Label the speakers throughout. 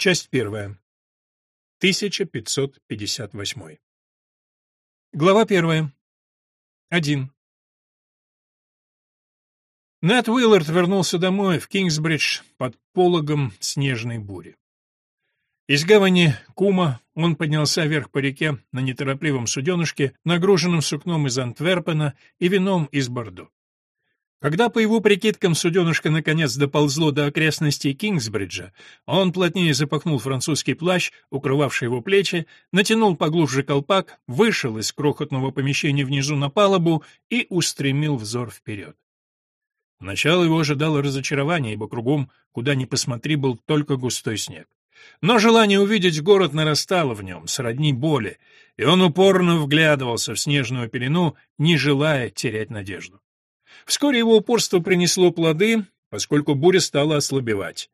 Speaker 1: Часть первая. 1558. Глава первая. Один. Нэт Уиллард вернулся домой, в Кингсбридж, под пологом снежной бури. Из гавани Кума он поднялся вверх по реке на неторопливом суденышке, нагруженном сукном из Антверпена и вином из Бордо. Когда, по его прикидкам, суденышко наконец доползло до окрестностей Кингсбриджа, он плотнее запахнул французский плащ, укрывавший его плечи, натянул поглубже колпак, вышел из крохотного помещения внизу на палубу и устремил взор вперед. Начало его ожидало разочарование, ибо кругом, куда ни посмотри, был только густой снег. Но желание увидеть город нарастало в нем, сродни боли, и он упорно вглядывался в снежную пелену, не желая терять надежду. Вскоре его упорство принесло плоды, поскольку буря стала ослабевать.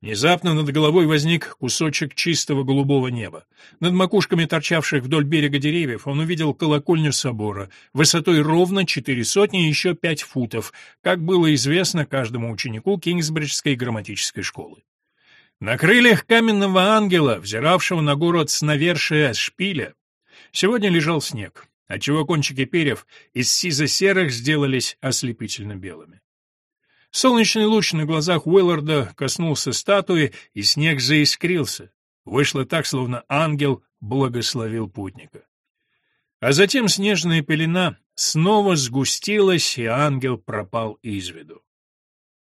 Speaker 1: Внезапно над головой возник кусочек чистого голубого неба. Над макушками торчавших вдоль берега деревьев он увидел колокольню собора, высотой ровно четыре сотни и еще пять футов, как было известно каждому ученику Кингсбриджской грамматической школы. На крыльях каменного ангела, взиравшего на город с навершия шпиля, сегодня лежал снег, отчего кончики перьев из сизо-серых сделались ослепительно белыми. Солнечный луч на глазах Уилларда коснулся статуи, и снег заискрился. Вышло так, словно ангел благословил путника. А затем снежная пелена снова сгустилась, и ангел пропал из виду.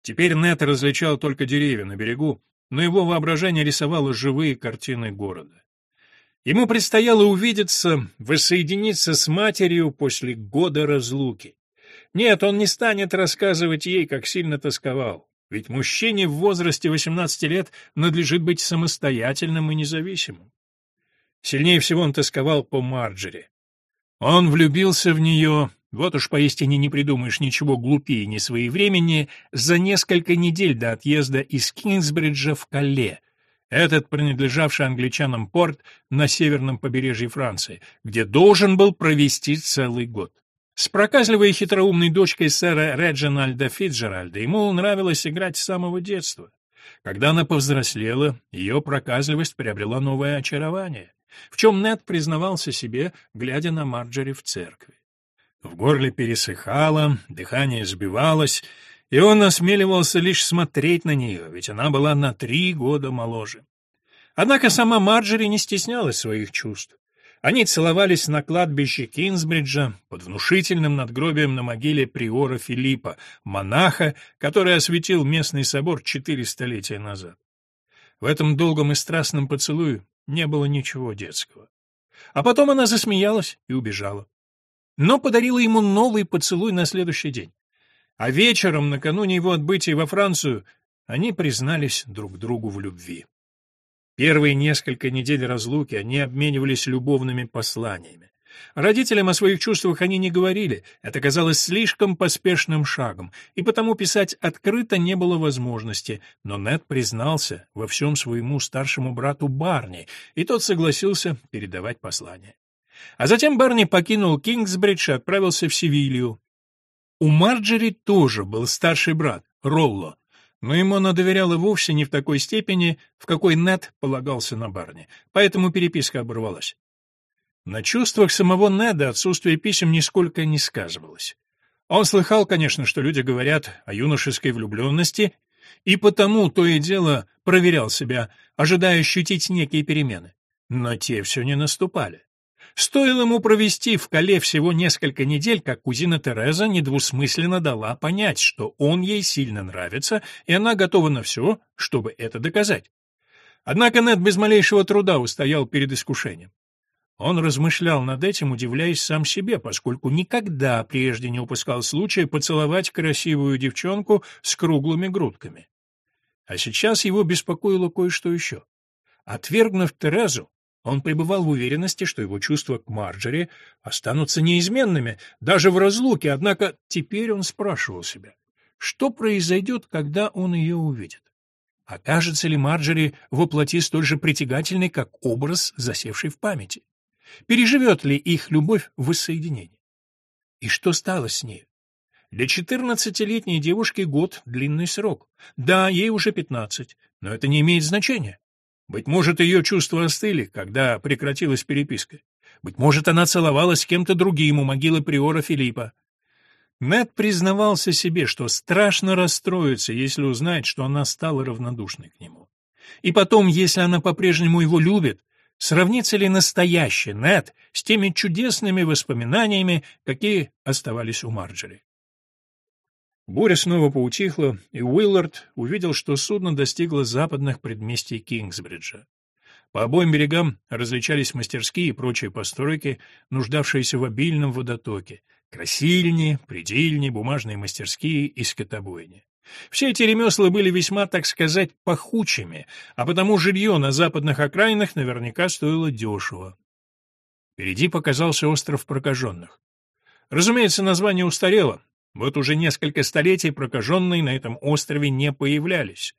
Speaker 1: Теперь Нет различал только деревья на берегу, но его воображение рисовало живые картины города. Ему предстояло увидеться, воссоединиться с матерью после года разлуки. Нет, он не станет рассказывать ей, как сильно тосковал. Ведь мужчине в возрасте 18 лет надлежит быть самостоятельным и независимым. Сильнее всего он тосковал по Марджери. Он влюбился в нее, вот уж поистине не придумаешь ничего глупее не своевременнее, за несколько недель до отъезда из Кингсбриджа в Калле, этот принадлежавший англичанам порт на северном побережье Франции, где должен был провести целый год. С проказливой и хитроумной дочкой сэра Реджинальда Фитджеральда ему нравилось играть с самого детства. Когда она повзрослела, ее проказливость приобрела новое очарование, в чем Нед признавался себе, глядя на Марджери в церкви. В горле пересыхало, дыхание сбивалось, и он осмеливался лишь смотреть на нее, ведь она была на три года моложе. Однако сама Марджери не стеснялась своих чувств. Они целовались на кладбище Кинсбриджа под внушительным надгробием на могиле приора Филиппа, монаха, который осветил местный собор четыре столетия назад. В этом долгом и страстном поцелуе не было ничего детского. А потом она засмеялась и убежала. Но подарила ему новый поцелуй на следующий день. А вечером, накануне его отбытия во Францию, они признались друг другу в любви. Первые несколько недель разлуки они обменивались любовными посланиями. Родителям о своих чувствах они не говорили, это казалось слишком поспешным шагом, и потому писать открыто не было возможности, но Нед признался во всем своему старшему брату Барни, и тот согласился передавать послание. А затем Барни покинул Кингсбридж и отправился в Севилью. У Марджери тоже был старший брат, Ролло, но ему она доверяла вовсе не в такой степени, в какой Нед полагался на Барни, поэтому переписка оборвалась. На чувствах самого Неда отсутствие писем нисколько не сказывалось. Он слыхал, конечно, что люди говорят о юношеской влюбленности, и потому то и дело проверял себя, ожидая ощутить некие перемены. Но те все не наступали. Стоило ему провести в Кале всего несколько недель, как кузина Тереза недвусмысленно дала понять, что он ей сильно нравится, и она готова на все, чтобы это доказать. Однако Нед без малейшего труда устоял перед искушением. Он размышлял над этим, удивляясь сам себе, поскольку никогда прежде не упускал случая поцеловать красивую девчонку с круглыми грудками. А сейчас его беспокоило кое-что еще. Отвергнув Терезу, он пребывал в уверенности, что его чувства к Марджери останутся неизменными, даже в разлуке, однако теперь он спрашивал себя, что произойдет, когда он ее увидит? Окажется ли Марджери воплоти столь же притягательной, как образ, засевший в памяти? Переживет ли их любовь в воссоединении? И что стало с ней? Для четырнадцатилетней девушки год — длинный срок. Да, ей уже пятнадцать, но это не имеет значения. Быть может, ее чувства остыли, когда прекратилась переписка. Быть может, она целовалась с кем-то другим у могилы приора Филиппа. Нед признавался себе, что страшно расстроится, если узнает, что она стала равнодушной к нему. И потом, если она по-прежнему его любит, сравнится ли настоящий Нед с теми чудесными воспоминаниями, какие оставались у Марджери? Буря снова поутихла, и Уиллард увидел, что судно достигло западных предместий Кингсбриджа. По обоим берегам различались мастерские и прочие постройки, нуждавшиеся в обильном водотоке, красильни, предельни, бумажные мастерские и скотобойни. Все эти ремесла были весьма, так сказать, пахучими, а потому жилье на западных окраинах наверняка стоило дешево. Впереди показался остров прокаженных. Разумеется, название устарело. Вот уже несколько столетий прокаженные на этом острове не появлялись.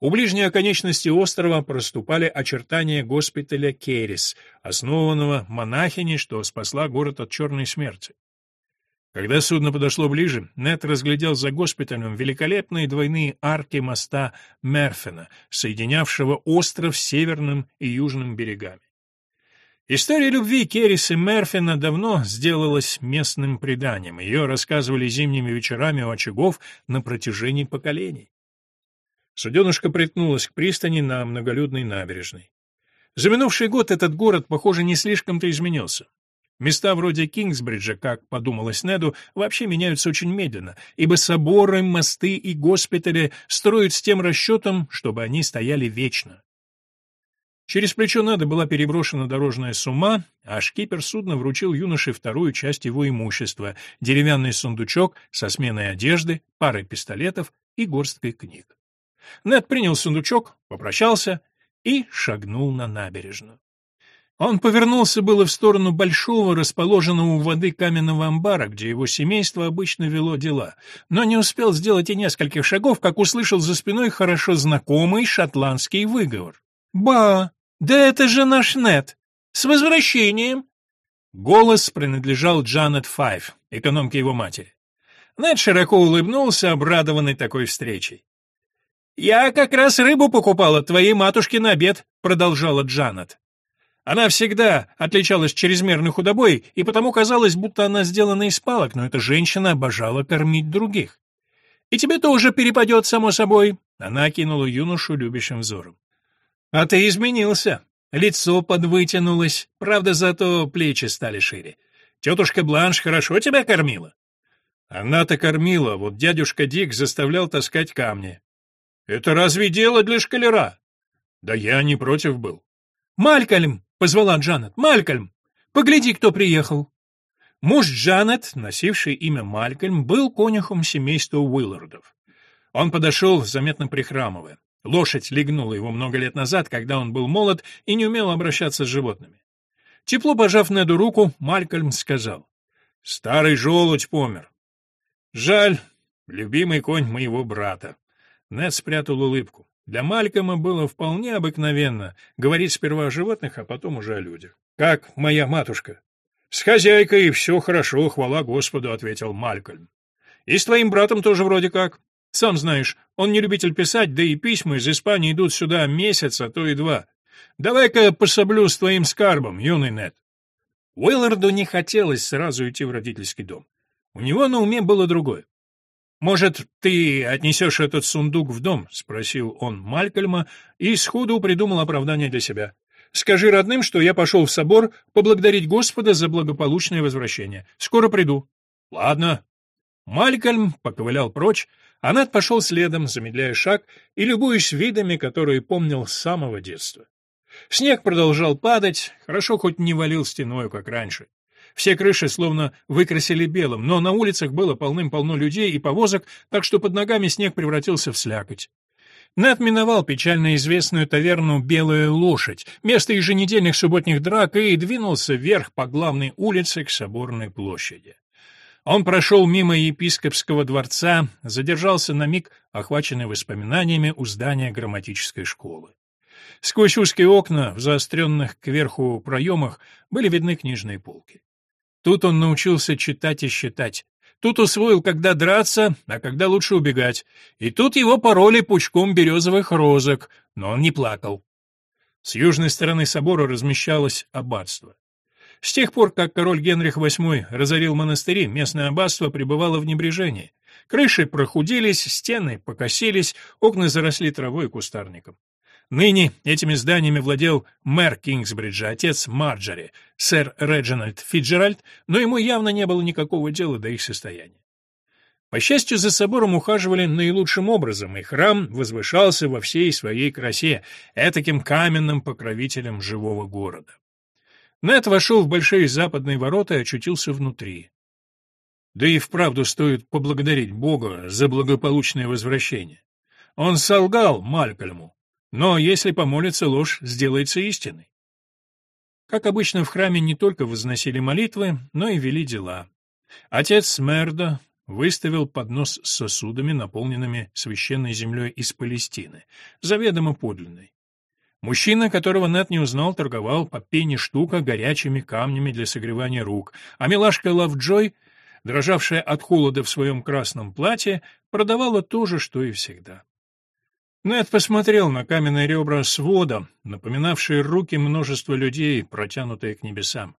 Speaker 1: У ближней оконечности острова проступали очертания госпиталя Керис, основанного монахиней, что спасла город от черной смерти. Когда судно подошло ближе, Нет разглядел за госпиталем великолепные двойные арки моста Мерфена, соединявшего остров с северным и южным берегами. История любви Керрис и Мерфина давно сделалась местным преданием, ее рассказывали зимними вечерами у очагов на протяжении поколений. Суденышко приткнулось к пристани на многолюдной набережной. За минувший год этот город, похоже, не слишком-то изменился. Места вроде Кингсбриджа, как подумалось Неду, вообще меняются очень медленно, ибо соборы, мосты и госпитали строят с тем расчетом, чтобы они стояли вечно. Через плечо Неда была переброшена дорожная сумма, а шкипер судна вручил юноше вторую часть его имущества — деревянный сундучок со сменой одежды, парой пистолетов и горсткой книг. Нед принял сундучок, попрощался и шагнул на набережную. Он повернулся было в сторону большого, расположенного у воды каменного амбара, где его семейство обычно вело дела, но не успел сделать и нескольких шагов, как услышал за спиной хорошо знакомый шотландский выговор. «Ба! Да это же наш Нет! С возвращением!» Голос принадлежал Джанет Файв, экономке его матери. Нед широко улыбнулся, обрадованный такой встречей. «Я как раз рыбу покупала твоей матушке на обед», — продолжала Джанет. Она всегда отличалась чрезмерной худобой, и потому казалось, будто она сделана из палок, но эта женщина обожала кормить других. «И тебе тоже перепадет, само собой», — она окинула юношу любящим взором. «А ты изменился. Лицо подвытянулось, правда, зато плечи стали шире. Тетушка Бланш хорошо тебя кормила?» Она-то кормила, вот дядюшка Дик заставлял таскать камни. «Это разве дело для шкалера?» «Да я не против был». «Малькольм!» — позвала Джанет. «Малькольм! Погляди, кто приехал!» Муж Джанет, носивший имя Малькольм, был конюхом семейства Уиллардов. Он подошел, заметно прихрамывая. Лошадь легнула его много лет назад, когда он был молод и не умел обращаться с животными. Тепло пожав Неду руку, Малькольм сказал. «Старый желудь помер. Жаль, любимый конь моего брата». Нед спрятал улыбку. Для Малькома было вполне обыкновенно говорить сперва о животных, а потом уже о людях. «Как моя матушка?» «С хозяйкой все хорошо, хвала Господу», — ответил Малькольм. «И с твоим братом тоже вроде как. Сам знаешь, он не любитель писать, да и письма из Испании идут сюда месяц, а то и два. Давай-ка пособлю с твоим скарбом, юный Нед». Уилларду не хотелось сразу идти в родительский дом. У него на уме было другое. «Может, ты отнесешь этот сундук в дом?» — спросил он Малькольма и сходу придумал оправдание для себя. «Скажи родным, что я пошел в собор поблагодарить Господа за благополучное возвращение. Скоро приду». «Ладно». Малькольм поковылял прочь, а Нед пошел следом, замедляя шаг и любуясь видами, которые помнил с самого детства. Снег продолжал падать, хорошо хоть не валил стеною, как раньше. Все крыши словно выкрасили белым, но на улицах было полным-полно людей и повозок, так что под ногами снег превратился в слякоть. Нед миновал печально известную таверну «Белая лошадь», место еженедельных субботних драк, и двинулся вверх по главной улице к Соборной площади. Он прошел мимо епископского дворца, задержался на миг, охваченный воспоминаниями у здания грамматической школы. Сквозь узкие окна в заостренных кверху проемах были видны книжные полки. Тут он научился читать и считать. Тут усвоил, когда драться, а когда лучше убегать. И тут его пороли пучком березовых розок, но он не плакал. С южной стороны собора размещалось аббатство. С тех пор, как король Генрих VIII разорил монастыри, местное аббатство пребывало в небрежении. Крыши прохудились, стены покосились, окна заросли травой и кустарником. Ныне этими зданиями владел мэр Кингсбриджа, отец Марджори, сэр Реджинальд Фиджеральд, но ему явно не было никакого дела до их состояния. По счастью, за собором ухаживали наилучшим образом, и храм возвышался во всей своей красе, этаким каменным покровителем живого города. Нед вошел в большие западные ворота и очутился внутри. Да и вправду стоит поблагодарить Бога за благополучное возвращение. Он солгал Малькольму, но если помолится, ложь сделается истиной. Как обычно, в храме не только возносили молитвы, но и вели дела. Отец Мердо выставил поднос с сосудами, наполненными священной землей из Палестины, заведомо подлинной. Мужчина, которого Нед не узнал, торговал по пене штука горячими камнями для согревания рук, а милашка Лавджой, дрожавшая от холода в своем красном платье, продавала то же, что и всегда. Нед посмотрел на каменные ребра свода, напоминавшие руки множества людей, протянутые к небесам.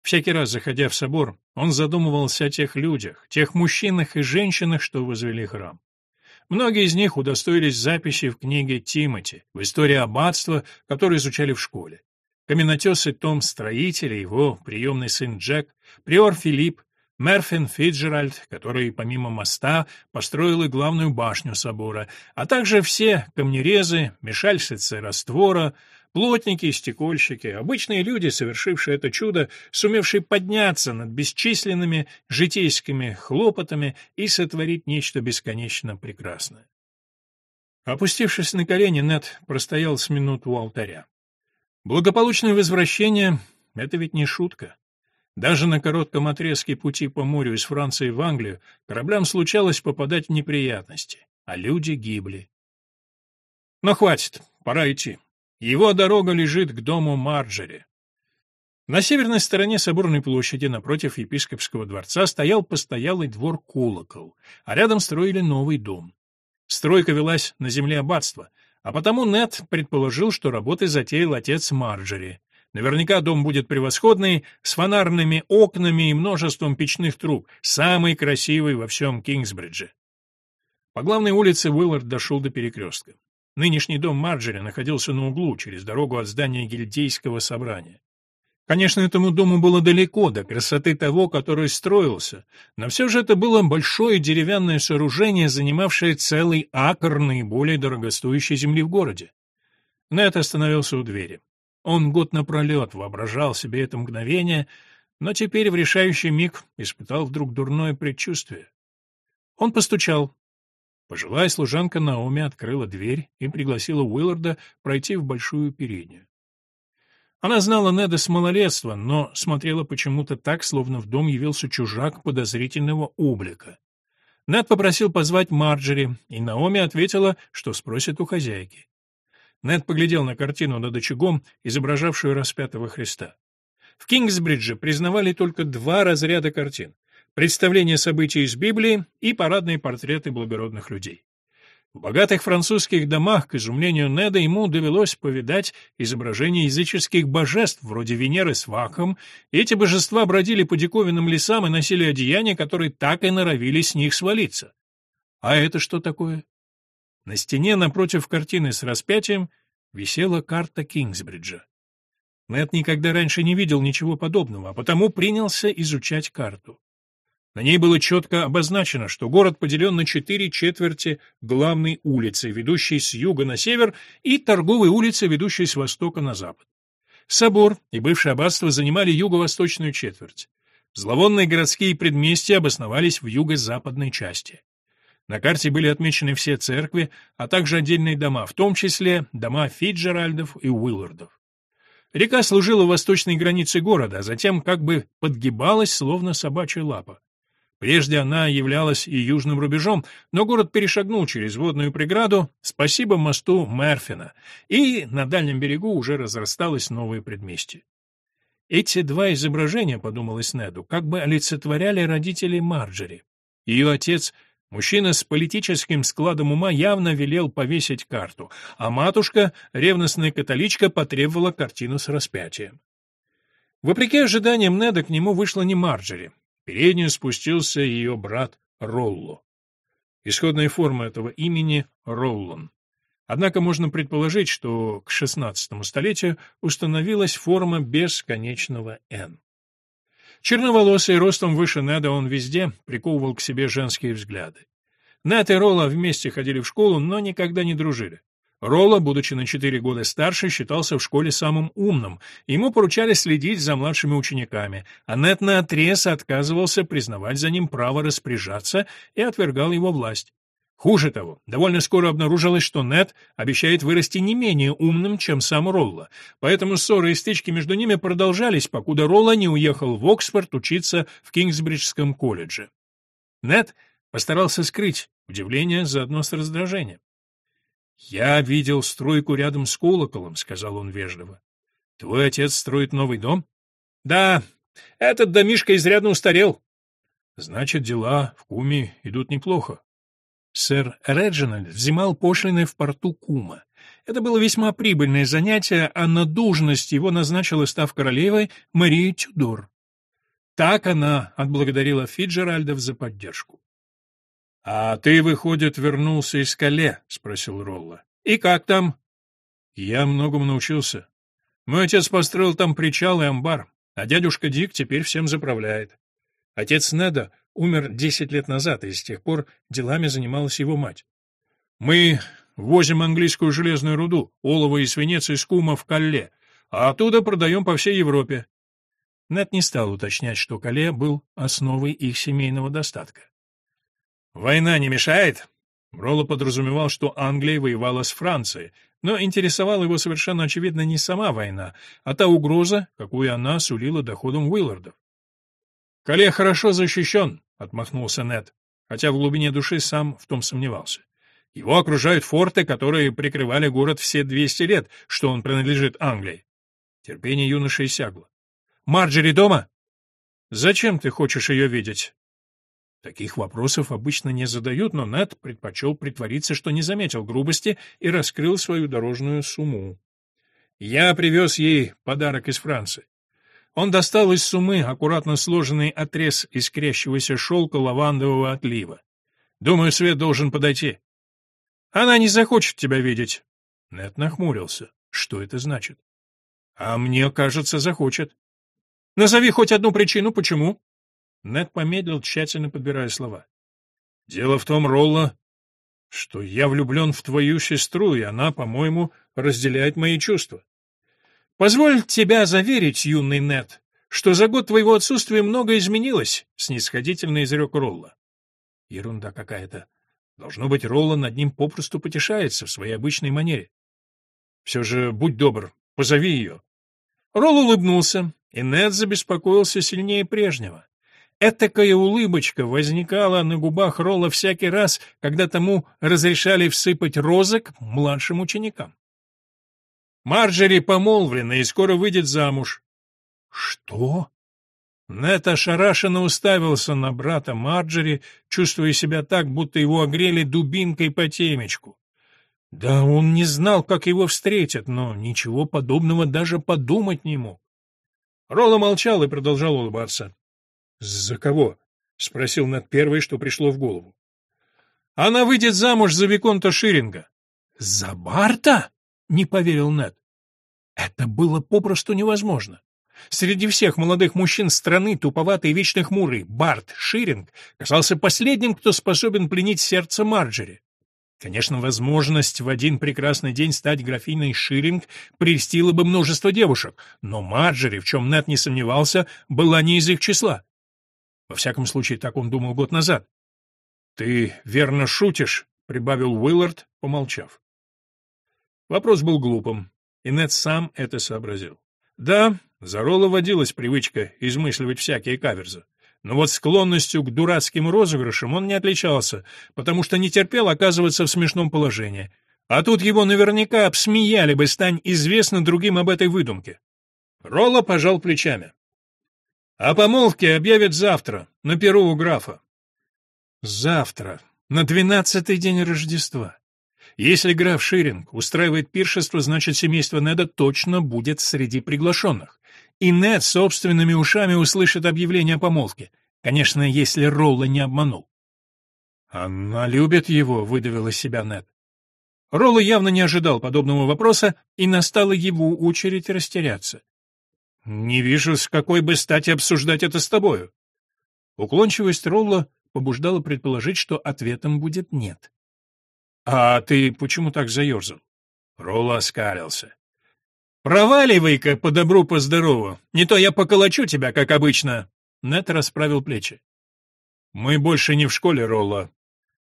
Speaker 1: Всякий раз, заходя в собор, он задумывался о тех людях, тех мужчинах и женщинах, что возвели храм. Многие из них удостоились записи в книге Тимоти, в истории аббатства, которую изучали в школе. Каменотесый Том Строителя, его приемный сын Джек, приор Филипп, Мерфин Фиджеральд, который помимо моста построил и главную башню собора, а также все камнерезы, мешальщицы раствора, Плотники, стекольщики, обычные люди, совершившие это чудо, сумевшие подняться над бесчисленными житейскими хлопотами и сотворить нечто бесконечно прекрасное. Опустившись на колени, Нед простоял с минуту у алтаря. Благополучное возвращение — это ведь не шутка. Даже на коротком отрезке пути по морю из Франции в Англию кораблям случалось попадать в неприятности, а люди гибли. Но хватит, пора идти. Его дорога лежит к дому Марджери. На северной стороне соборной площади, напротив епископского дворца, стоял постоялый двор Колокол, а рядом строили новый дом. Стройка велась на земле аббатства, а потому Нет предположил, что работы затеял отец Марджери. Наверняка дом будет превосходный, с фонарными окнами и множеством печных труб, самый красивый во всем Кингсбридже. По главной улице Уиллард дошел до перекрестка. Нынешний дом Марджери находился на углу, через дорогу от здания гильдейского собрания. Конечно, этому дому было далеко до красоты того, который строился, но все же это было большое деревянное сооружение, занимавшее целый акр наиболее дорогостоящей земли в городе. Нэт остановился у двери. Он год напролет воображал себе это мгновение, но теперь в решающий миг испытал вдруг дурное предчувствие. Он постучал, Пожилая служанка Наоми открыла дверь и пригласила Уилларда пройти в большую переднюю. Она знала Неда с малолетства, но смотрела почему-то так, словно в дом явился чужак подозрительного облика. Нед попросил позвать Марджери, и Наоми ответила, что спросит у хозяйки. Нед поглядел на картину над очагом, изображавшую распятого Христа. В Кингсбридже признавали только два разряда картин представление событий из Библии и парадные портреты благородных людей. В богатых французских домах, к изумлению Неда, ему довелось повидать изображения языческих божеств, вроде Венеры с Вакхом, и эти божества бродили по диковинным лесам и носили одеяния, которые так и норовили с них свалиться. А это что такое? На стене напротив картины с распятием висела карта Кингсбриджа. Нед никогда раньше не видел ничего подобного, а потому принялся изучать карту. На ней было четко обозначено, что город поделен на четыре четверти главной улицы, ведущей с юга на север, и торговой улицы, ведущей с востока на запад. Собор и бывшее аббатство занимали юго-восточную четверть. Зловонные городские предместья обосновались в юго-западной части. На карте были отмечены все церкви, а также отдельные дома, в том числе дома Фиджеральдов и Уиллардов. Река служила восточной границей города, а затем как бы подгибалась, словно собачья лапа. Прежде она являлась и южным рубежом, но город перешагнул через водную преграду, спасибо мосту Мерфина, и на дальнем берегу уже разрасталось новое предместье. Эти два изображения, подумалось Неду, как бы олицетворяли родителей Марджери. Ее отец Мужчина с политическим складом ума явно велел повесить карту, а матушка, ревностная католичка, потребовала картину с распятием. Вопреки ожиданиям Неда к нему вышла не Марджери. В переднюю спустился ее брат Ролло. Исходная форма этого имени — Роллон. Однако можно предположить, что к XVI столетию установилась форма бесконечного «Н». Черноволосый, ростом выше Неда, он везде приковывал к себе женские взгляды. Нед и Ролла вместе ходили в школу, но никогда не дружили. Ролла, будучи на четыре года старше, считался в школе самым умным, ему поручали следить за младшими учениками, а Нед наотрез отказывался признавать за ним право распоряжаться и отвергал его власть. Хуже того, довольно скоро обнаружилось, что Нед обещает вырасти не менее умным, чем сам Ролла, поэтому ссоры и стычки между ними продолжались, покуда Ролла не уехал в Оксфорд учиться в Кингсбриджском колледже. Нед постарался скрыть удивление заодно с раздражением. «Я видел стройку рядом с колоколом», — сказал он вежливо. «Твой отец строит новый дом?» «Да, этот домишко изрядно устарел». «Значит, дела в Куме идут неплохо». Сэр Реджинальд взимал пошлины в порту Кума. Это было весьма прибыльное занятие, а на должность его назначила, став королевой, Мария Тюдор. Так она отблагодарила Фиджеральдов за поддержку. — А ты, выходит, вернулся из Кале? — спросил Ролла. — И как там? — Я многому научился. Мой отец построил там причал и амбар, а дядюшка Дик теперь всем заправляет. Отец Неда умер десять лет назад, и с тех пор делами занималась его мать. Мы возим английскую железную руду, олово и свинец из Кума в Калле, а оттуда продаем по всей Европе. Нет не стал уточнять, что Кале был основой их семейного достатка. «Война не мешает?» Ролло подразумевал, что Англия воевала с Францией, но интересовала его совершенно очевидно не сама война, а та угроза, какую она сулила доходам Уиллардов. «Кале хорошо защищен», — отмахнулся Нед, хотя в глубине души сам в том сомневался. Его окружают форты, которые прикрывали город все 200 лет, что он принадлежит Англии. Терпение юноши иссякло. «Марджери дома?» «Зачем ты хочешь ее видеть?» Таких вопросов обычно не задают, но Нед предпочел притвориться, что не заметил грубости и раскрыл свою дорожную сумму. «Я привез ей подарок из Франции. Он достал из сумы аккуратно сложенный отрез искрящегося шелка лавандового отлива. «Думаю, свет должен подойти». «Она не захочет тебя видеть». Нет нахмурился. «Что это значит?» «А мне кажется, захочет». «Назови хоть одну причину, почему?» Нед помедлил, тщательно подбирая слова. «Дело в том, Ролла, что я влюблен в твою сестру, и она, по-моему, разделяет мои чувства. Позволь тебя заверить, юный Нет, что за год твоего отсутствия многое изменилось, снисходительно изрек Ролла. Ерунда какая-то. Должно быть, Ролла над ним попросту потешается в своей обычной манере. Все же будь добр, позови ее. Ролл улыбнулся, и Нед забеспокоился сильнее прежнего. Этакая улыбочка возникала на губах Ролла всякий раз, когда тому разрешали всыпать розок младшим ученикам. Марджери помолвлена и скоро выйдет замуж. Что? Нет ошарашенно уставился на брата Марджери, чувствуя себя так, будто его огрели дубинкой по темечку. Да он не знал, как его встретят, но ничего подобного даже подумать не мог. Ролла молчал и продолжал улыбаться. «За кого?» — спросил Нед первое, что пришло в голову. «Она выйдет замуж за Виконта Ширинга». «За Барта?» — не поверил Нед. Это было попросту невозможно. Среди всех молодых мужчин страны, туповатый и вечно хмурый, Барт Ширинг казался последним, кто способен пленить сердце Марджери. Конечно, возможность в один прекрасный день стать графиней Ширинг прельстила бы множество девушек, но Марджери, в чем Нэт не сомневался, была не из их числа. Во всяком случае, так он думал год назад. «Ты верно шутишь», — прибавил Уиллард, помолчав. Вопрос был глупым, и Нед сам это сообразил. Да, за Ролла водилась привычка измысливать всякие каверзы. Но вот склонностью к дурацким розыгрышам он не отличался, потому что не терпел оказываться в смешном положении. А тут его наверняка обсмеяли бы, стань известно другим об этой выдумке. Ролла пожал плечами. «О помолвке объявят завтра, на перу у графа». «Завтра», На двенадцатый день Рождества. Если граф Ширинг устраивает пиршество, значит, семейство Неда точно будет среди приглашенных. И Нед собственными ушами услышит объявление о помолвке. Конечно, если Ролла не обманул. «Она любит его», — выдавил из себя Нед. Ролла явно не ожидал подобного вопроса, и настала его очередь растеряться. «Не вижу, с какой бы стати обсуждать это с тобою». Уклончивость Ролла побуждала предположить, что ответом будет «нет». «А ты почему так заерзал?» Ролла оскалился. «Проваливай-ка по добру, по здорову, не то я поколочу тебя, как обычно!» Нет расправил плечи. «Мы больше не в школе, Ролла.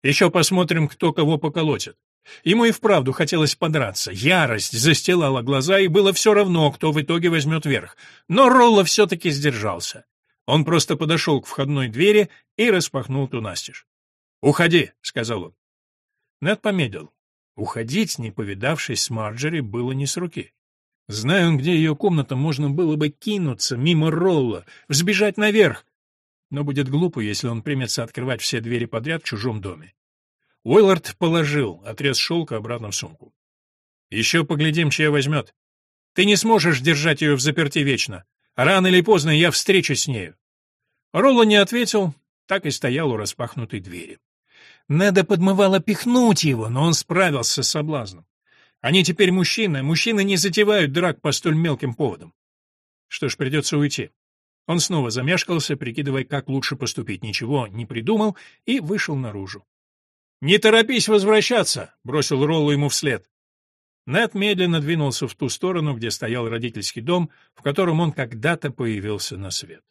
Speaker 1: Еще посмотрим, кто кого поколотит. Ему и вправду хотелось подраться. Ярость застилала глаза, и было все равно, кто в итоге возьмет верх. Но Ролла все-таки сдержался. Он просто подошел к входной двери и распахнул ту настежь. «Уходи», — сказал он. Нед помедлил. Уходить, не повидавшись с Марджери, было не с руки. Зная он, где ее комната, можно было бы кинуться мимо Ролла, взбежать наверх. Но будет глупо, если он примется открывать все двери подряд в чужом доме. Уиллард положил отрез шелка обратно в сумку. «Еще поглядим, чья возьмет. Ты не сможешь держать ее в заперти вечно. Рано или поздно я встречусь с нею». Ролла не ответил, так и стоял у распахнутой двери. Неда подмывала пихнуть его, но он справился с соблазном. Они теперь мужчины, мужчины не затевают драк по столь мелким поводам. Что ж, придется уйти. Он снова замешкался, прикидывая, как лучше поступить, ничего не придумал и вышел наружу. «Не торопись возвращаться!» — бросил Роллу ему вслед. Нед медленно двинулся в ту сторону, где стоял родительский дом, в котором он когда-то появился на свет.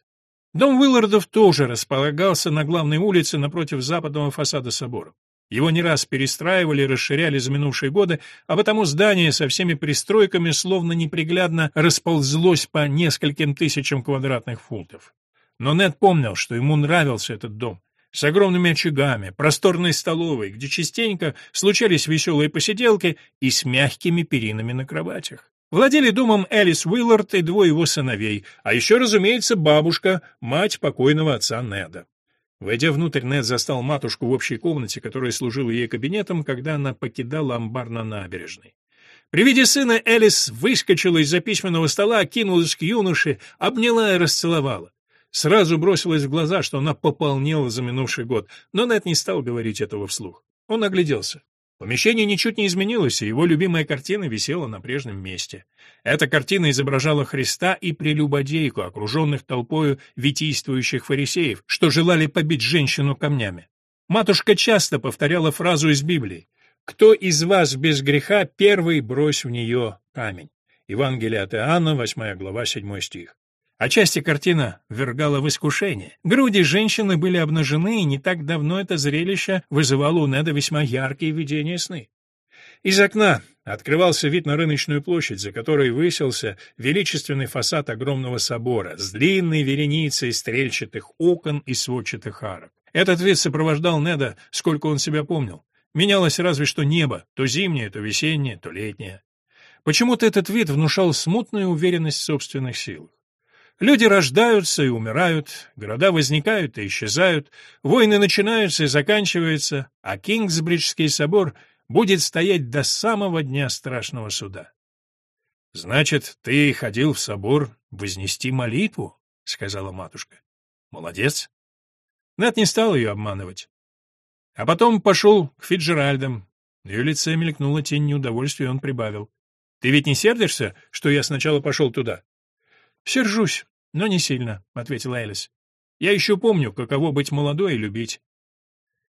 Speaker 1: Дом Уиллардов тоже располагался на главной улице напротив западного фасада собора. Его не раз перестраивали и расширяли за минувшие годы, а потому здание со всеми пристройками словно неприглядно расползлось по нескольким тысячам квадратных футов. Но Нед помнил, что ему нравился этот дом с огромными очагами, просторной столовой, где частенько случались веселые посиделки и с мягкими перинами на кроватях. Владели домом Элис Уиллард и двое его сыновей, а еще, разумеется, бабушка, мать покойного отца Неда. Войдя внутрь, Нед застал матушку в общей комнате, которая служила ей кабинетом, когда она покидала амбар на набережной. При виде сына Элис выскочила из-за письменного стола, кинулась к юноше, обняла и расцеловала. Сразу бросилось в глаза, что она пополнела за минувший год, но Нед не стал говорить этого вслух. Он огляделся. Помещение ничуть не изменилось, и его любимая картина висела на прежнем месте. Эта картина изображала Христа и прелюбодейку, окруженных толпою витийствующих фарисеев, что желали побить женщину камнями. Матушка часто повторяла фразу из Библии «Кто из вас без греха, первый брось в нее камень». Евангелие от Иоанна, 8 глава, 7 стих. Отчасти картина ввергала в искушение. Груди женщины были обнажены, и не так давно это зрелище вызывало у Неда весьма яркие видения сны. Из окна открывался вид на рыночную площадь, за которой высился величественный фасад огромного собора с длинной вереницей стрельчатых окон и сводчатых арок. Этот вид сопровождал Неда, сколько он себя помнил. Менялось разве что небо, то зимнее, то весеннее, то летнее. Почему-то этот вид внушал смутную уверенность в собственных силах. Люди рождаются и умирают, города возникают и исчезают, войны начинаются и заканчиваются, а Кингсбриджский собор будет стоять до самого дня страшного суда. — Значит, ты ходил в собор вознести молитву? — сказала матушка. — Молодец. Нат не стал ее обманывать. А потом пошел к Фиджеральдам. На ее лице мелькнула тень неудовольствия, и он прибавил. — Ты ведь не сердишься, что я сначала пошел туда? — Сержусь, но не сильно, — ответила Элис. Я еще помню, каково быть молодой и любить.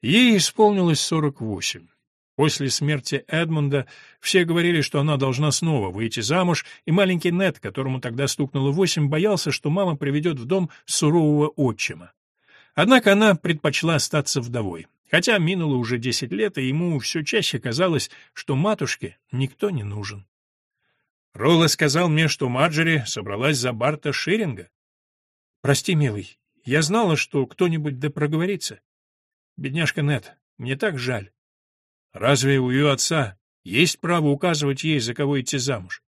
Speaker 1: Ей исполнилось сорок восемь. После смерти Эдмунда все говорили, что она должна снова выйти замуж, и маленький Нед, которому тогда стукнуло восемь, боялся, что мама приведет в дом сурового отчима. Однако она предпочла остаться вдовой, хотя минуло уже десять лет, и ему все чаще казалось, что матушке никто не нужен. Ролла сказал мне, что Марджери собралась за Барта Ширинга. Прости, милый, я знала, что кто-нибудь да проговорится. Бедняжка Нет, мне так жаль. Разве у ее отца есть право указывать ей, за кого идти замуж?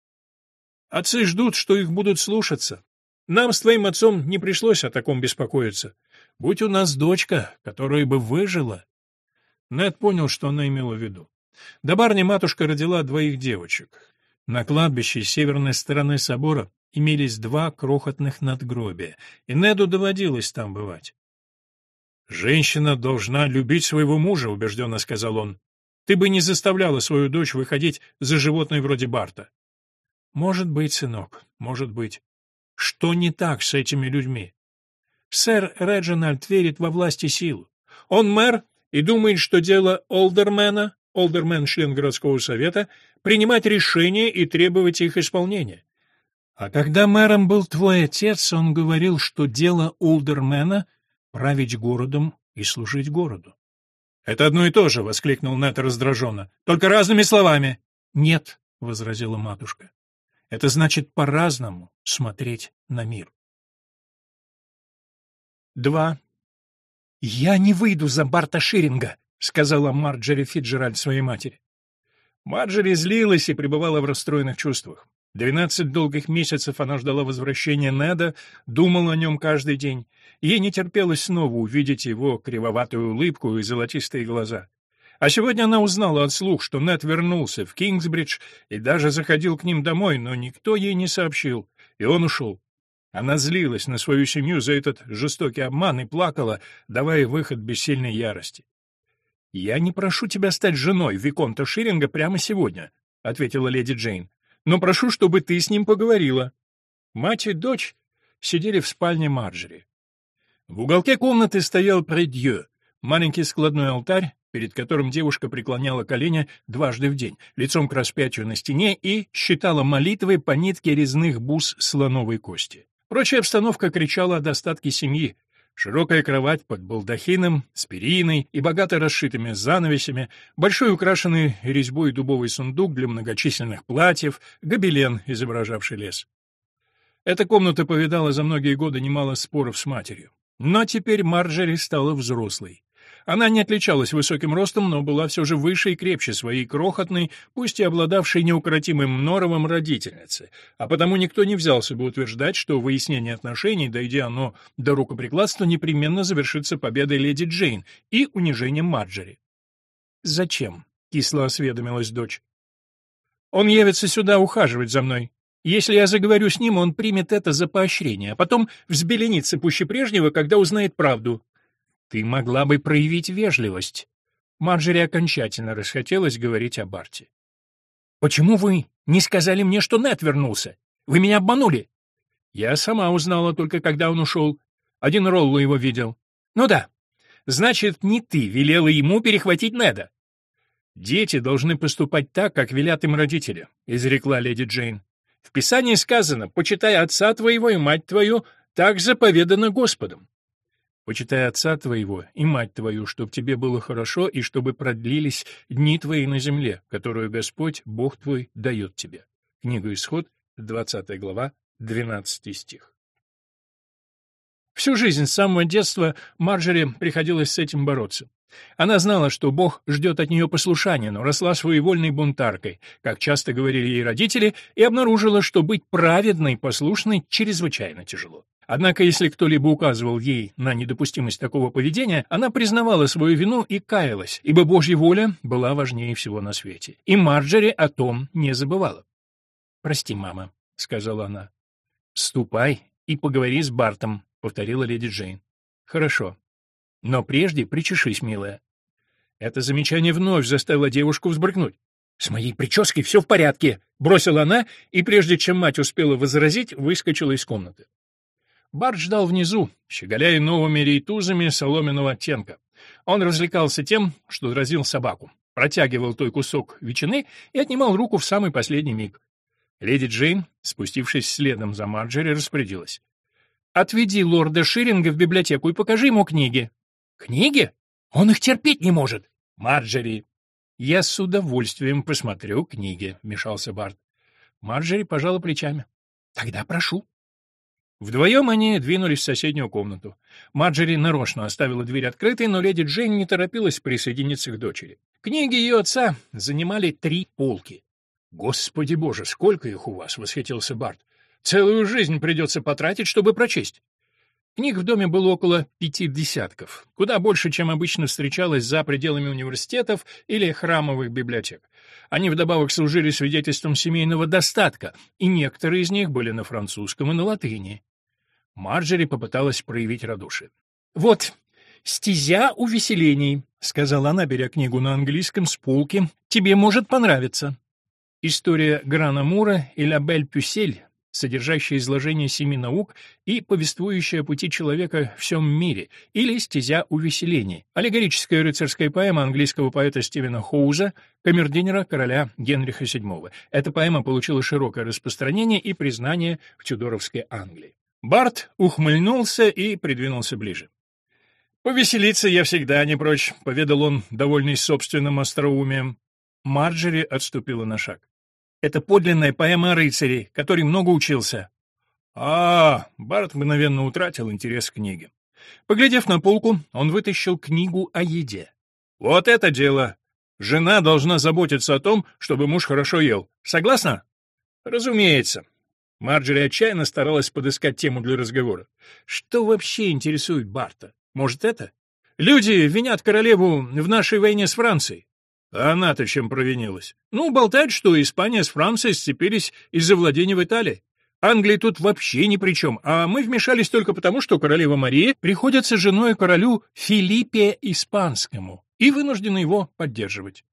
Speaker 1: Отцы ждут, что их будут слушаться. Нам с твоим отцом не пришлось о таком беспокоиться. Будь у нас дочка, которая бы выжила. Нед понял, что она имела в виду. До барни матушка родила двоих девочек. На кладбище северной стороны собора имелись два крохотных надгробия, и Неду доводилось там бывать. «Женщина должна любить своего мужа», — убежденно сказал он. «Ты бы не заставляла свою дочь выходить за животное вроде Барта». «Может быть, сынок, может быть. Что не так с этими людьми? Сэр Реджинальд верит во власть и силу. Он мэр и думает, что дело олдермена, олдермен член городского совета, принимать решения и требовать их исполнения. А когда мэром был твой отец, он говорил, что дело олдермена — править городом и служить городу. — Это одно и то же, — воскликнул Нет раздраженно, — только разными словами. — Нет, — возразила матушка. Это значит по-разному смотреть на мир. 2. «Я не выйду за Барта Ширинга», — сказала Марджери Фиджеральд своей матери. Марджери злилась и пребывала в расстроенных чувствах. Двенадцать долгих месяцев она ждала возвращения Неда, думала о нем каждый день. Ей не терпелось снова увидеть его кривоватую улыбку и золотистые глаза. А сегодня она узнала от слух, что Нед вернулся в Кингсбридж и даже заходил к ним домой, но никто ей не сообщил, и он ушел. Она злилась на свою семью за этот жестокий обман и плакала, давая выход бессильной ярости. «Я не прошу тебя стать женой Виконта Ширинга прямо сегодня», — ответила леди Джейн, «но прошу, чтобы ты с ним поговорила». Мать и дочь сидели в спальне Марджери. В уголке комнаты стоял предье, маленький складной алтарь, перед которым девушка преклоняла колени дважды в день, лицом к распятию на стене и считала молитвы по нитке резных бус слоновой кости. Прочая обстановка кричала о достатке семьи. Широкая кровать под балдахином, с периной и богато расшитыми занавесями, большой украшенный резьбой дубовый сундук для многочисленных платьев, гобелен, изображавший лес. Эта комната повидала за многие годы немало споров с матерью. Но теперь Марджери стала взрослой. Она не отличалась высоким ростом, но была все же выше и крепче своей крохотной, пусть и обладавшей неукротимым норовом родительницы, а потому никто не взялся бы утверждать, что выяснение отношений, дойдя оно до рукоприкладства, непременно завершится победой леди Джейн и унижением Марджери. «Зачем?» — кисло осведомилась дочь. «Он явится сюда ухаживать за мной. Если я заговорю с ним, он примет это за поощрение, а потом взбеленится пуще прежнего, когда узнает правду. Ты могла бы проявить вежливость. Марджери окончательно расхотелось говорить о Барте. Почему вы не сказали мне, что Нет вернулся? Вы меня обманули. Я сама узнала только, когда он ушел. Один Ролло его видел. Ну да. Значит, не ты велела ему перехватить Неда. Дети должны поступать так, как велят им родители, изрекла леди Джейн. В Писании сказано: "Почитай отца твоего и мать твою, так заповедано Господом". Почитай отца твоего и мать твою, чтоб тебе было хорошо и чтобы продлились дни твои на земле, которую Господь, Бог твой, дает тебе. Книга Исход, 20 глава, 12 стих. Всю жизнь, с самого детства, Марджери приходилось с этим бороться. Она знала, что Бог ждет от нее послушания, но росла своевольной бунтаркой, как часто говорили ей родители, и обнаружила, что быть праведной, послушной чрезвычайно тяжело. Однако, если кто-либо указывал ей на недопустимость такого поведения, она признавала свою вину и каялась, ибо Божья воля была важнее всего на свете. И Марджери о том не забывала. «Прости, мама», — сказала она. «Ступай и поговори с Бартом», — повторила леди Джейн. «Хорошо. Но прежде причешись, милая». Это замечание вновь заставило девушку взбрыкнуть. «С моей прической все в порядке», — бросила она, и прежде чем мать успела возразить, выскочила из комнаты. Барт ждал внизу, щеголяя новыми рейтузами соломенного оттенка. Он развлекался тем, что дразил собаку, протягивал той кусок ветчины и отнимал руку в самый последний миг. Леди Джейн, спустившись следом за Марджери, распорядилась. «Отведи лорда Ширинга в библиотеку и покажи ему книги». «Книги? Он их терпеть не может!» «Марджери!» «Я с удовольствием посмотрю книги», — вмешался Барт. Марджери пожала плечами. «Тогда прошу». Вдвоем они двинулись в соседнюю комнату. Марджери нарочно оставила дверь открытой, но леди Джейн не торопилась присоединиться к дочери. Книги ее отца занимали три полки. «Господи боже, сколько их у вас!» — восхитился Барт. «Целую жизнь придется потратить, чтобы прочесть». Книг в доме было около пяти десятков, куда больше, чем обычно встречалось за пределами университетов или храмовых библиотек. Они вдобавок служили свидетельством семейного достатка, и некоторые из них были на французском и на латыни. Марджери попыталась проявить радушие. «Вот, стезя увеселений», — сказала она, беря книгу на английском с полки. «Тебе может понравиться». История Грана Мура и Ла Бель Пюсель содержащая изложение семи наук и повествующая о пути человека в всем мире, или «Стезя увеселений», аллегорическая рыцарская поэма английского поэта Стивена Хоуза, камердинера короля Генриха VII. Эта поэма получила широкое распространение и признание в Тюдоровской Англии. Барт ухмыльнулся и придвинулся ближе. «Повеселиться я всегда не прочь», — поведал он, довольный собственным остроумием. Марджери отступила на шаг. Это подлинная поэма о рыцаре, который много учился. А, Барт мгновенно утратил интерес к книге. Поглядев на полку, он вытащил книгу о еде. Вот это дело. Жена должна заботиться о том, чтобы муж хорошо ел. Согласна? Разумеется. Марджери отчаянно старалась подыскать тему для разговора. Что вообще интересует Барта? Может, это? Люди винят королеву в нашей войне с Францией. А она-то чем провинилась? Ну, болтают, что Испания с Францией сцепились из-за владения в Италии. Англия тут вообще ни при чем, а мы вмешались только потому, что королева Мария приходится женой королю Филиппе Испанскому и вынуждена его поддерживать.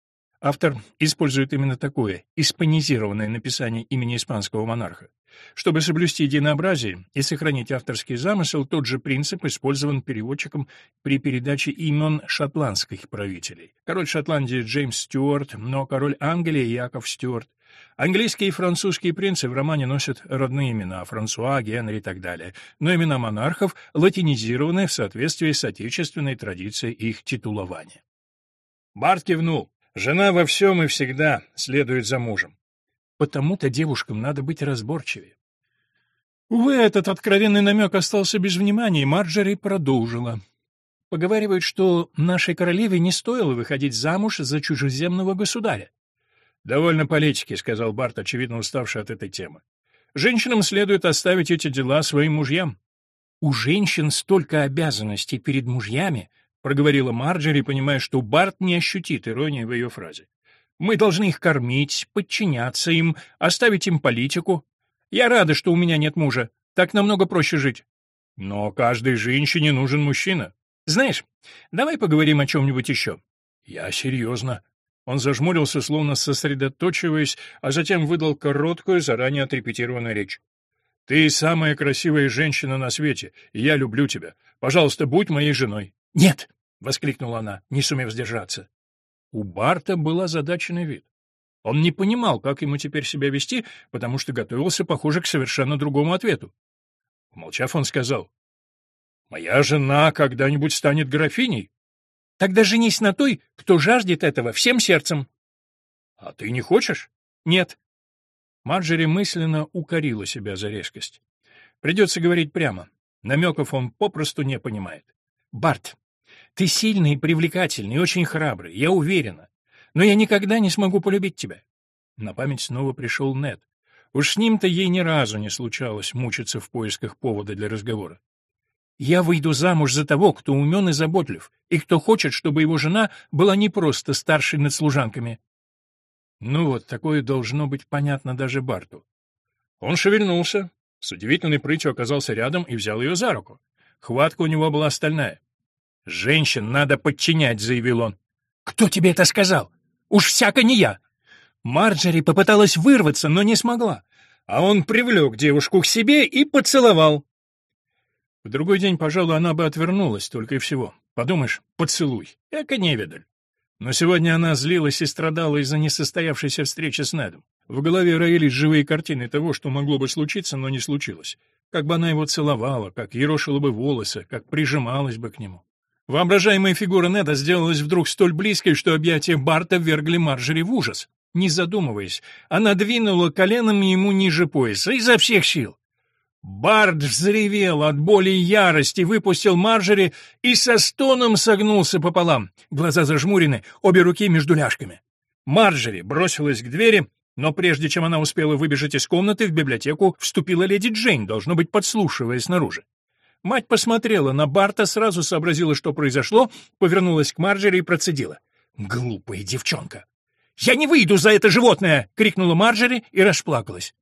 Speaker 1: Автор использует именно такое испанизированное написание имени испанского монарха. Чтобы соблюсти единообразие и сохранить авторский замысел, тот же принцип использован переводчиком при передаче имен шотландских правителей. Король Шотландии Джеймс Стюарт, но король Англии Яков Стюарт. Английские и французские принцы в романе носят родные имена – Франсуа, Генри и так далее, но имена монархов латинизированы в соответствии с отечественной традицией их титулования. Барт кивнул. Жена во всем и всегда следует за мужем. Потому-то девушкам надо быть разборчивее. Увы, этот откровенный намек остался без внимания, и Марджери продолжила. Поговаривают, что нашей королеве не стоило выходить замуж за чужеземного государя. «Довольно политики», — сказал Барт, очевидно уставший от этой темы. «Женщинам следует оставить эти дела своим мужьям». «У женщин столько обязанностей перед мужьями», — проговорила Марджери, понимая, что Барт не ощутит иронии в ее фразе. «Мы должны их кормить, подчиняться им, оставить им политику. Я рада, что у меня нет мужа. Так намного проще жить». «Но каждой женщине нужен мужчина». «Знаешь, давай поговорим о чем-нибудь еще». «Я серьезно». Он зажмурился, словно сосредоточиваясь, а затем выдал короткую, заранее отрепетированную речь. «Ты самая красивая женщина на свете, и я люблю тебя. Пожалуйста, будь моей женой». «Нет!» — воскликнула она, не сумев сдержаться. У Барта был озадаченный вид. Он не понимал, как ему теперь себя вести, потому что готовился, похоже, к совершенно другому ответу. Помолчав, он сказал, «Моя жена когда-нибудь станет графиней». «Тогда женись на той, кто жаждет этого всем сердцем». «А ты не хочешь?» «Нет». Марджери мысленно укорила себя за резкость. Придется говорить прямо. Намеков он попросту не понимает. «Барт, ты сильный и привлекательный, и очень храбрый, я уверена. Но я никогда не смогу полюбить тебя». На память снова пришел Нед. Уж с ним-то ей ни разу не случалось мучиться в поисках повода для разговора. «Я выйду замуж за того, кто умен и заботлив, и кто хочет, чтобы его жена была не просто старшей над служанками». Ну вот, такое должно быть понятно даже Барту. Он шевельнулся, с удивительной прытью оказался рядом и взял ее за руку. Хватка у него была стальная. «Женщин надо подчинять», — заявил он. «Кто тебе это сказал? Уж всяко не я». Марджери попыталась вырваться, но не смогла. А он привлек девушку к себе и поцеловал. В другой день, пожалуй, она бы отвернулась, только и всего. Подумаешь, поцелуй. Эка невидаль. Но сегодня она злилась и страдала из-за несостоявшейся встречи с Недом. В голове роились живые картины того, что могло бы случиться, но не случилось. Как бы она его целовала, как ерошила бы волосы, как прижималась бы к нему. Воображаемая фигура Неда сделалась вдруг столь близкой, что объятия Барта вергли Марджери в ужас. Не задумываясь, она двинула коленом ему ниже пояса изо всех сил. Барт взревел от боли и ярости, выпустил Марджери и со стоном согнулся пополам. Глаза зажмурены, обе руки между ляжками. Марджери бросилась к двери, но прежде чем она успела выбежать из комнаты, в библиотеку вступила леди Джейн, должно быть, подслушивая снаружи. Мать посмотрела на Барта, сразу сообразила, что произошло, повернулась к Марджери и процедила. «Глупая девчонка!» «Я не выйду за это животное!» — крикнула Марджери и расплакалась.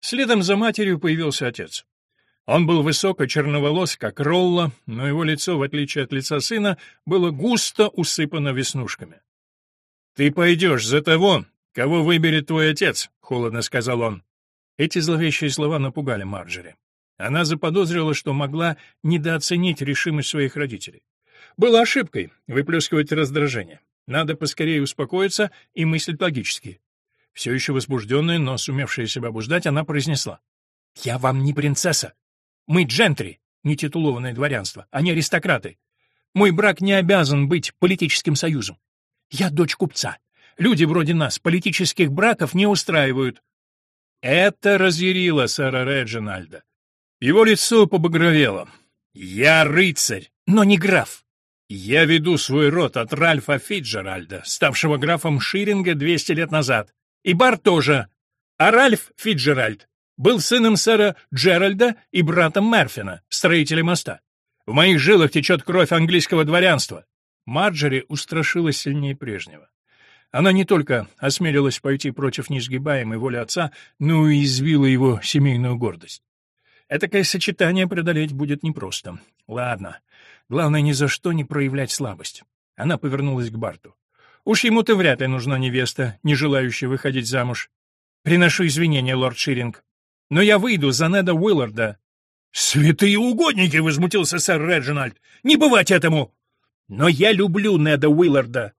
Speaker 1: Следом за матерью появился отец. Он был высоко черноволос, как Ролла, но его лицо, в отличие от лица сына, было густо усыпано веснушками. «Ты пойдешь за того, кого выберет твой отец», — холодно сказал он. Эти зловещие слова напугали Марджери. Она заподозрила, что могла недооценить решимость своих родителей. Было ошибкой выплескивать раздражение. Надо поскорее успокоиться и мыслить логически. Все еще возбужденная, но сумевшая себя обуздать, она произнесла. «Я вам не принцесса. Мы джентри, не титулованное дворянство, а не аристократы. Мой брак не обязан быть политическим союзом. Я дочь купца. Люди вроде нас политических браков не устраивают. Это разъярило сэра Реджинальда. Его лицо побагровело. «Я рыцарь, но не граф. Я веду свой род от Ральфа Фиджеральда, ставшего графом Ширинга 200 лет назад. И Бар тоже. А Ральф Фиджеральд был сыном сэра Джеральда и братом Мерфина, строителя моста. В моих жилах течет кровь английского дворянства. Марджери устрашилась сильнее прежнего. Она не только осмелилась пойти против несгибаемой воли отца, но и извила его семейную гордость. Этакое сочетание преодолеть будет непросто. Ладно, главное ни за что не проявлять слабость. Она повернулась к Барту. Уж ему-то вряд ли нужна невеста, не желающая выходить замуж. Приношу извинения, лорд Ширинг. Но я выйду за Неда Уилларда». «Святые угодники!» — возмутился сэр Реджинальд. «Не бывать этому!» «Но я люблю Неда Уилларда.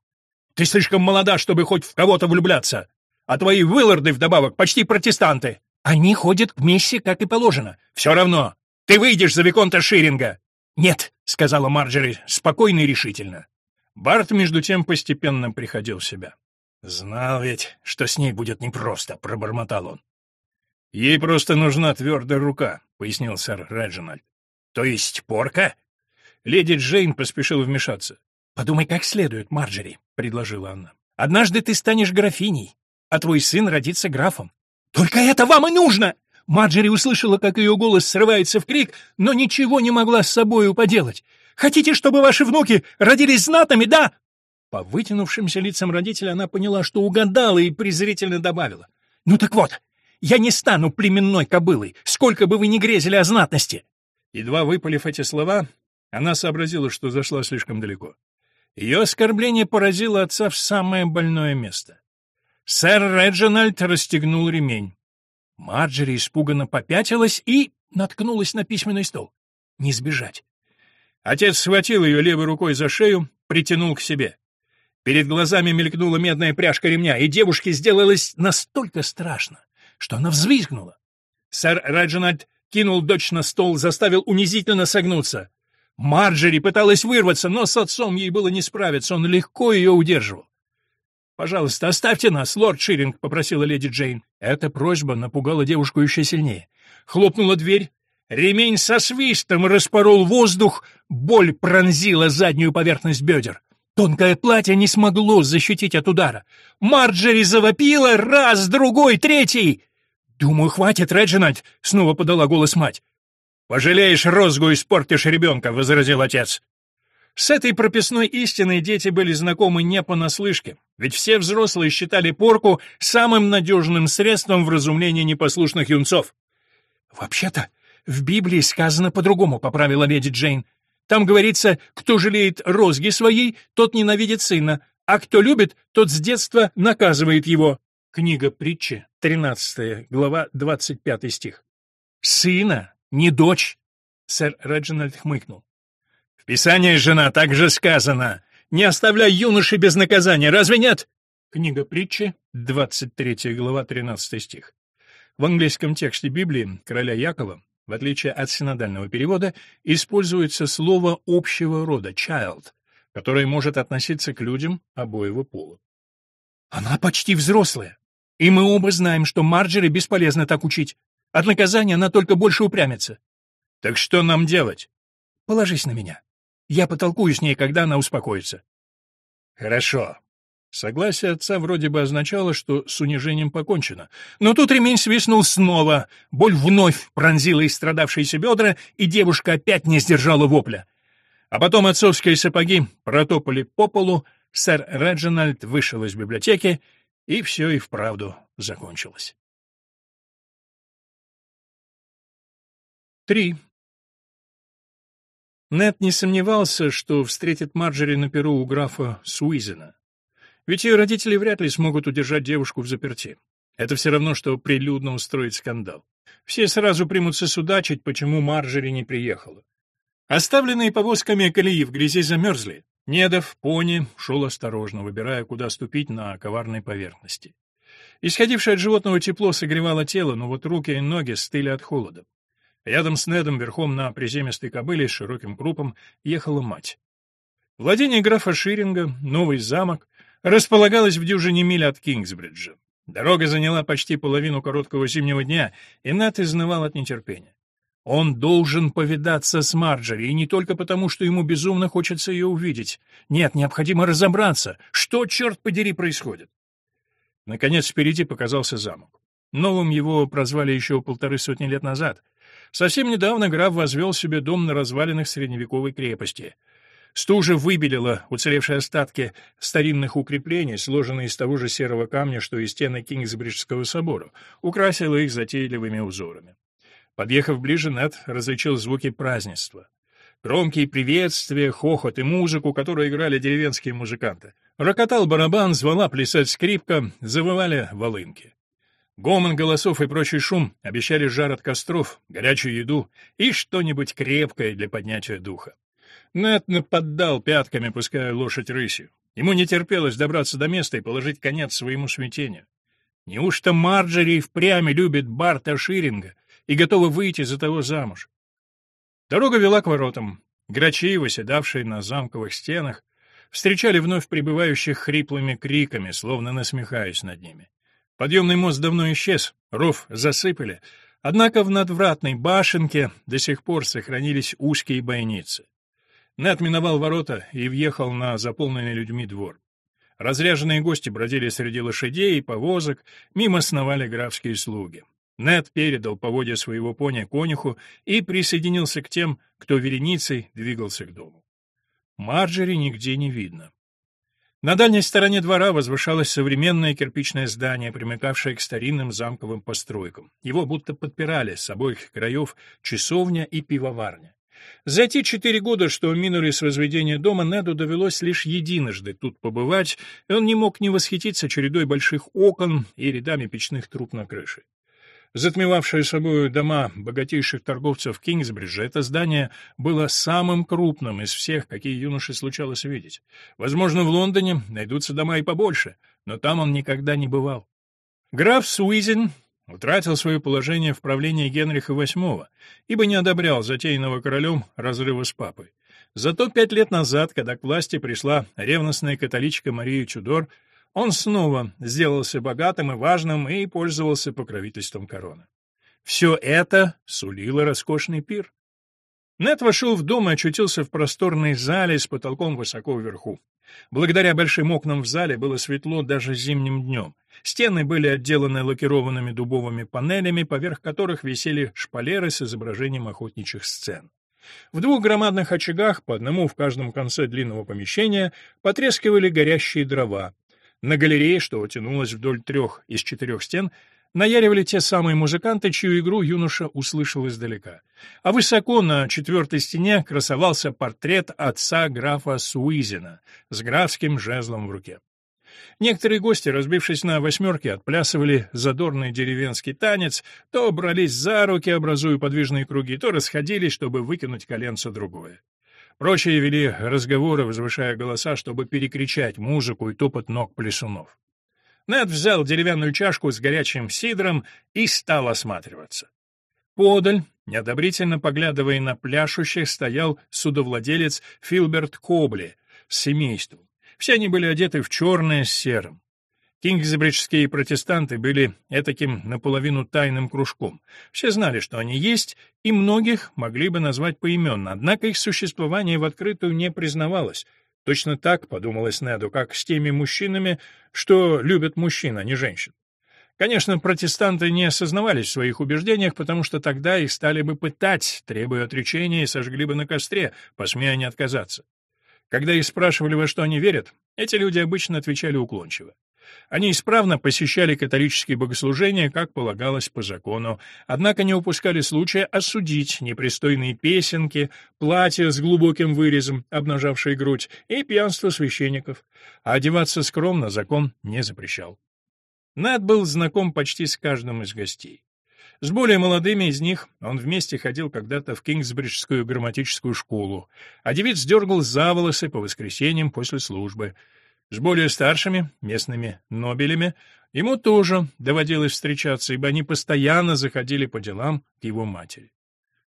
Speaker 1: Ты слишком молода, чтобы хоть в кого-то влюбляться. А твои Уилларды вдобавок почти протестанты. Они ходят к мессе, как и положено. Все равно. Ты выйдешь за Виконта Ширинга!» «Нет», — сказала Марджери, спокойно и решительно. Барт, между тем, постепенно приходил в себя. «Знал ведь, что с ней будет непросто», — пробормотал он. «Ей просто нужна твердая рука», — пояснил сэр Реджинальд. «То есть порка?» Леди Джейн поспешила вмешаться. «Подумай как следует, Марджери», — предложила она. «Однажды ты станешь графиней, а твой сын родится графом». «Только это вам и нужно!» Марджери услышала, как ее голос срывается в крик, но ничего не могла с собою поделать. «Хотите, чтобы ваши внуки родились знатными, да?» По вытянувшимся лицам родителя она поняла, что угадала и презрительно добавила. «Ну так вот, я не стану племенной кобылой, сколько бы вы ни грезили о знатности!» Едва выпалив эти слова, она сообразила, что зашла слишком далеко. Ее оскорбление поразило отца в самое больное место. Сэр Реджинальд расстегнул ремень. Марджери испуганно попятилась и наткнулась на письменный стол. Не сбежать. Отец схватил ее левой рукой за шею, притянул к себе. Перед глазами мелькнула медная пряжка ремня, и девушке сделалось настолько страшно, что она взвизгнула. Сэр Реджинальд кинул дочь на стол, заставил унизительно согнуться. Марджери пыталась вырваться, но с отцом ей было не справиться, он легко ее удерживал. «Пожалуйста, оставьте нас, лорд Ширинг», — попросила леди Джейн. Эта просьба напугала девушку еще сильнее. Хлопнула дверь, ремень со свистом распорол воздух, боль пронзила заднюю поверхность бедер. Тонкое платье не смогло защитить от удара. Марджери завопила раз, другой, третий. «Думаю, хватит, Реджинальд», — снова подала голос мать. «Пожалеешь розгу и спортишь ребенка», — возразил отец. С этой прописной истиной дети были знакомы не понаслышке, ведь все взрослые считали порку самым надежным средством вразумления непослушных юнцов. «Вообще-то, в Библии сказано по-другому», — поправила леди Джейн. Там говорится, кто жалеет розги своей, тот ненавидит сына, а кто любит, тот с детства наказывает его. Книга притчи, 13 глава, 25 стих. Сына, не дочь. Сэр Реджинальд хмыкнул. В Писании, жена, так же сказано. Не оставляй юноши без наказания, разве нет? Книга притчи, 23 глава, 13 стих. В английском тексте Библии короля Якова в отличие от синодального перевода, используется слово общего рода «child», которое может относиться к людям обоего пола. «Она почти взрослая, и мы оба знаем, что Марджери бесполезно так учить. От наказания она только больше упрямится». «Так что нам делать?» «Положись на меня. Я потолкую с ней, когда она успокоится». «Хорошо». Согласие отца вроде бы означало, что с унижением покончено. Но тут ремень свистнул снова. Боль вновь пронзила истрадавшиеся бедра, и девушка опять не сдержала вопля. А потом отцовские сапоги протопали по полу, сэр Реджинальд вышел из библиотеки, и все и вправду закончилось. 3. Нет не сомневался, что встретит Марджери на перу у графа Суизена. Ведь ее родители вряд ли смогут удержать девушку в заперти. Это все равно, что прилюдно устроить скандал. Все сразу примутся судачить, почему Марджери не приехала. Оставленные повозками колеи в грязи замерзли. Недов, пони, шел осторожно, выбирая, куда ступить на коварной поверхности. Исходившее от животного тепло согревало тело, но вот руки и ноги стыли от холода. Рядом с Недом, верхом на приземистой кобыле с широким крупом, ехала мать. Владение графа Ширинга, новый замок, располагалась в дюжине миль от Кингсбриджа. Дорога заняла почти половину короткого зимнего дня, и Нат изнывал от нетерпения. Он должен повидаться с Марджери, и не только потому, что ему безумно хочется ее увидеть. Нет, необходимо разобраться, что, черт подери, происходит. Наконец, впереди показался замок. Новым его прозвали еще полторы сотни лет назад. Совсем недавно граф возвел себе дом на развалинах средневековой крепости — Стужа выбелила уцелевшие остатки старинных укреплений, сложенные из того же серого камня, что и стены Кингсбриджского собора, украсила их затейливыми узорами. Подъехав ближе, Нед различил звуки празднества. Громкие приветствия, хохот и музыку, которую играли деревенские музыканты. Рокотал барабан, звала плясать скрипка, завывали волынки. Гомон голосов и прочий шум обещали жар от костров, горячую еду и что-нибудь крепкое для поднятия духа. Нэт нападал пятками, пуская лошадь рысью. Ему не терпелось добраться до места и положить конец своему смятению. Неужто Марджери впрямь любит Барта Ширинга и готова выйти за того замуж? Дорога вела к воротам. Грачи, выседавшие на замковых стенах, встречали вновь прибывающих хриплыми криками, словно насмехаясь над ними. Подъемный мост давно исчез, ров засыпали, однако в надвратной башенке до сих пор сохранились узкие бойницы. Нед миновал ворота и въехал на заполненный людьми двор. Разряженные гости бродили среди лошадей и повозок, мимо сновали графские слуги. Нед передал поводья своего пони конюху и присоединился к тем, кто вереницей двигался к дому. Марджери нигде не видно. На дальней стороне двора возвышалось современное кирпичное здание, примыкавшее к старинным замковым постройкам. Его будто подпирали с обоих краев часовня и пивоварня. За те четыре года, что минули с возведения дома, Неду довелось лишь единожды тут побывать, и он не мог не восхититься чередой больших окон и рядами печных труб на крыше. Затмевавшее собой дома богатейших торговцев Кингсбриджа, это здание было самым крупным из всех, какие юноше случалось видеть. Возможно, в Лондоне найдутся дома и побольше, но там он никогда не бывал. Граф Суизен утратил свое положение в правлении Генриха VIII, ибо не одобрял затеянного королем разрыва с папой. Зато пять лет назад, когда к власти пришла ревностная католичка Мария Чудор, он снова сделался богатым и важным и пользовался покровительством короны. Все это сулило роскошный пир. Нет вошел в дом и очутился в просторной зале с потолком высоко вверху. Благодаря большим окнам в зале было светло даже зимним днем. Стены были отделаны лакированными дубовыми панелями, поверх которых висели шпалеры с изображением охотничьих сцен. В двух громадных очагах, по одному в каждом конце длинного помещения, потрескивали горящие дрова. На галерее, что тянулась вдоль трех из четырех стен, наяривали те самые музыканты, чью игру юноша услышал издалека. А высоко на четвертой стене красовался портрет отца графа Суизина с графским жезлом в руке. Некоторые гости, разбившись на восьмерки, отплясывали задорный деревенский танец, то брались за руки, образуя подвижные круги, то расходились, чтобы выкинуть коленце другое. Прочие вели разговоры, возвышая голоса, чтобы перекричать музыку и топот ног плесунов. Нед взял деревянную чашку с горячим сидром и стал осматриваться. Подаль, неодобрительно поглядывая на пляшущих, стоял судовладелец Филберт Кобли с семейством. Все они были одеты в черное с серым. Кингсбриджские протестанты были этаким наполовину тайным кружком. Все знали, что они есть, и многих могли бы назвать поименно, однако их существование в открытую не признавалось. Точно так, подумалось Неду, как с теми мужчинами, что любят мужчин, а не женщин. Конечно, протестанты не осознавались в своих убеждениях, потому что тогда их стали бы пытать, требуя отречения и сожгли бы на костре, посмея не отказаться. Когда их спрашивали, во что они верят, эти люди обычно отвечали уклончиво. Они исправно посещали католические богослужения, как полагалось по закону, однако не упускали случая осудить непристойные песенки, платья с глубоким вырезом, обнажавшие грудь, и пьянство священников. А одеваться скромно закон не запрещал. Нед был знаком почти с каждым из гостей. С более молодыми из них он вместе ходил когда-то в Кингсбриджскую грамматическую школу, а девиц дергал за волосы по воскресеньям после службы — с более старшими, местными нобелями, ему тоже доводилось встречаться, ибо они постоянно заходили по делам к его матери.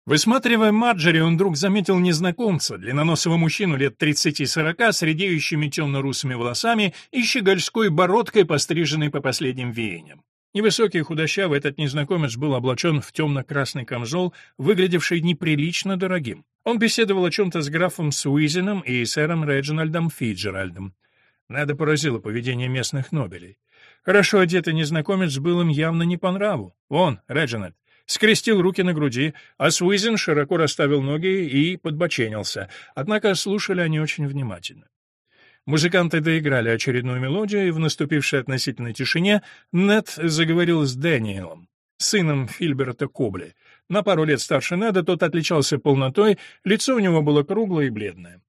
Speaker 1: Высматривая Марджери, он вдруг заметил незнакомца, длинноносого мужчину лет 30-40 с редеющими темно-русыми волосами и щегольской бородкой, постриженной по последним веяниям. Невысокий худощавый этот незнакомец был облачен в темно-красный камзол, выглядевший неприлично дорогим. Он беседовал о чем-то с графом Суизеном и сэром Реджинальдом Фиджеральдом. Надо поразило поведение местных нобелей. Хорошо одетый незнакомец был им явно не по нраву. Вон, Реджинальд, скрестил руки на груди, а Суизен широко расставил ноги и подбоченился, однако слушали они очень внимательно. Музыканты доиграли очередную мелодию, и в наступившей относительной тишине Нед заговорил с Дэниелом, сыном Фильберта Кобли. На пару лет старше Неда тот отличался полнотой, лицо у него было круглое и бледное.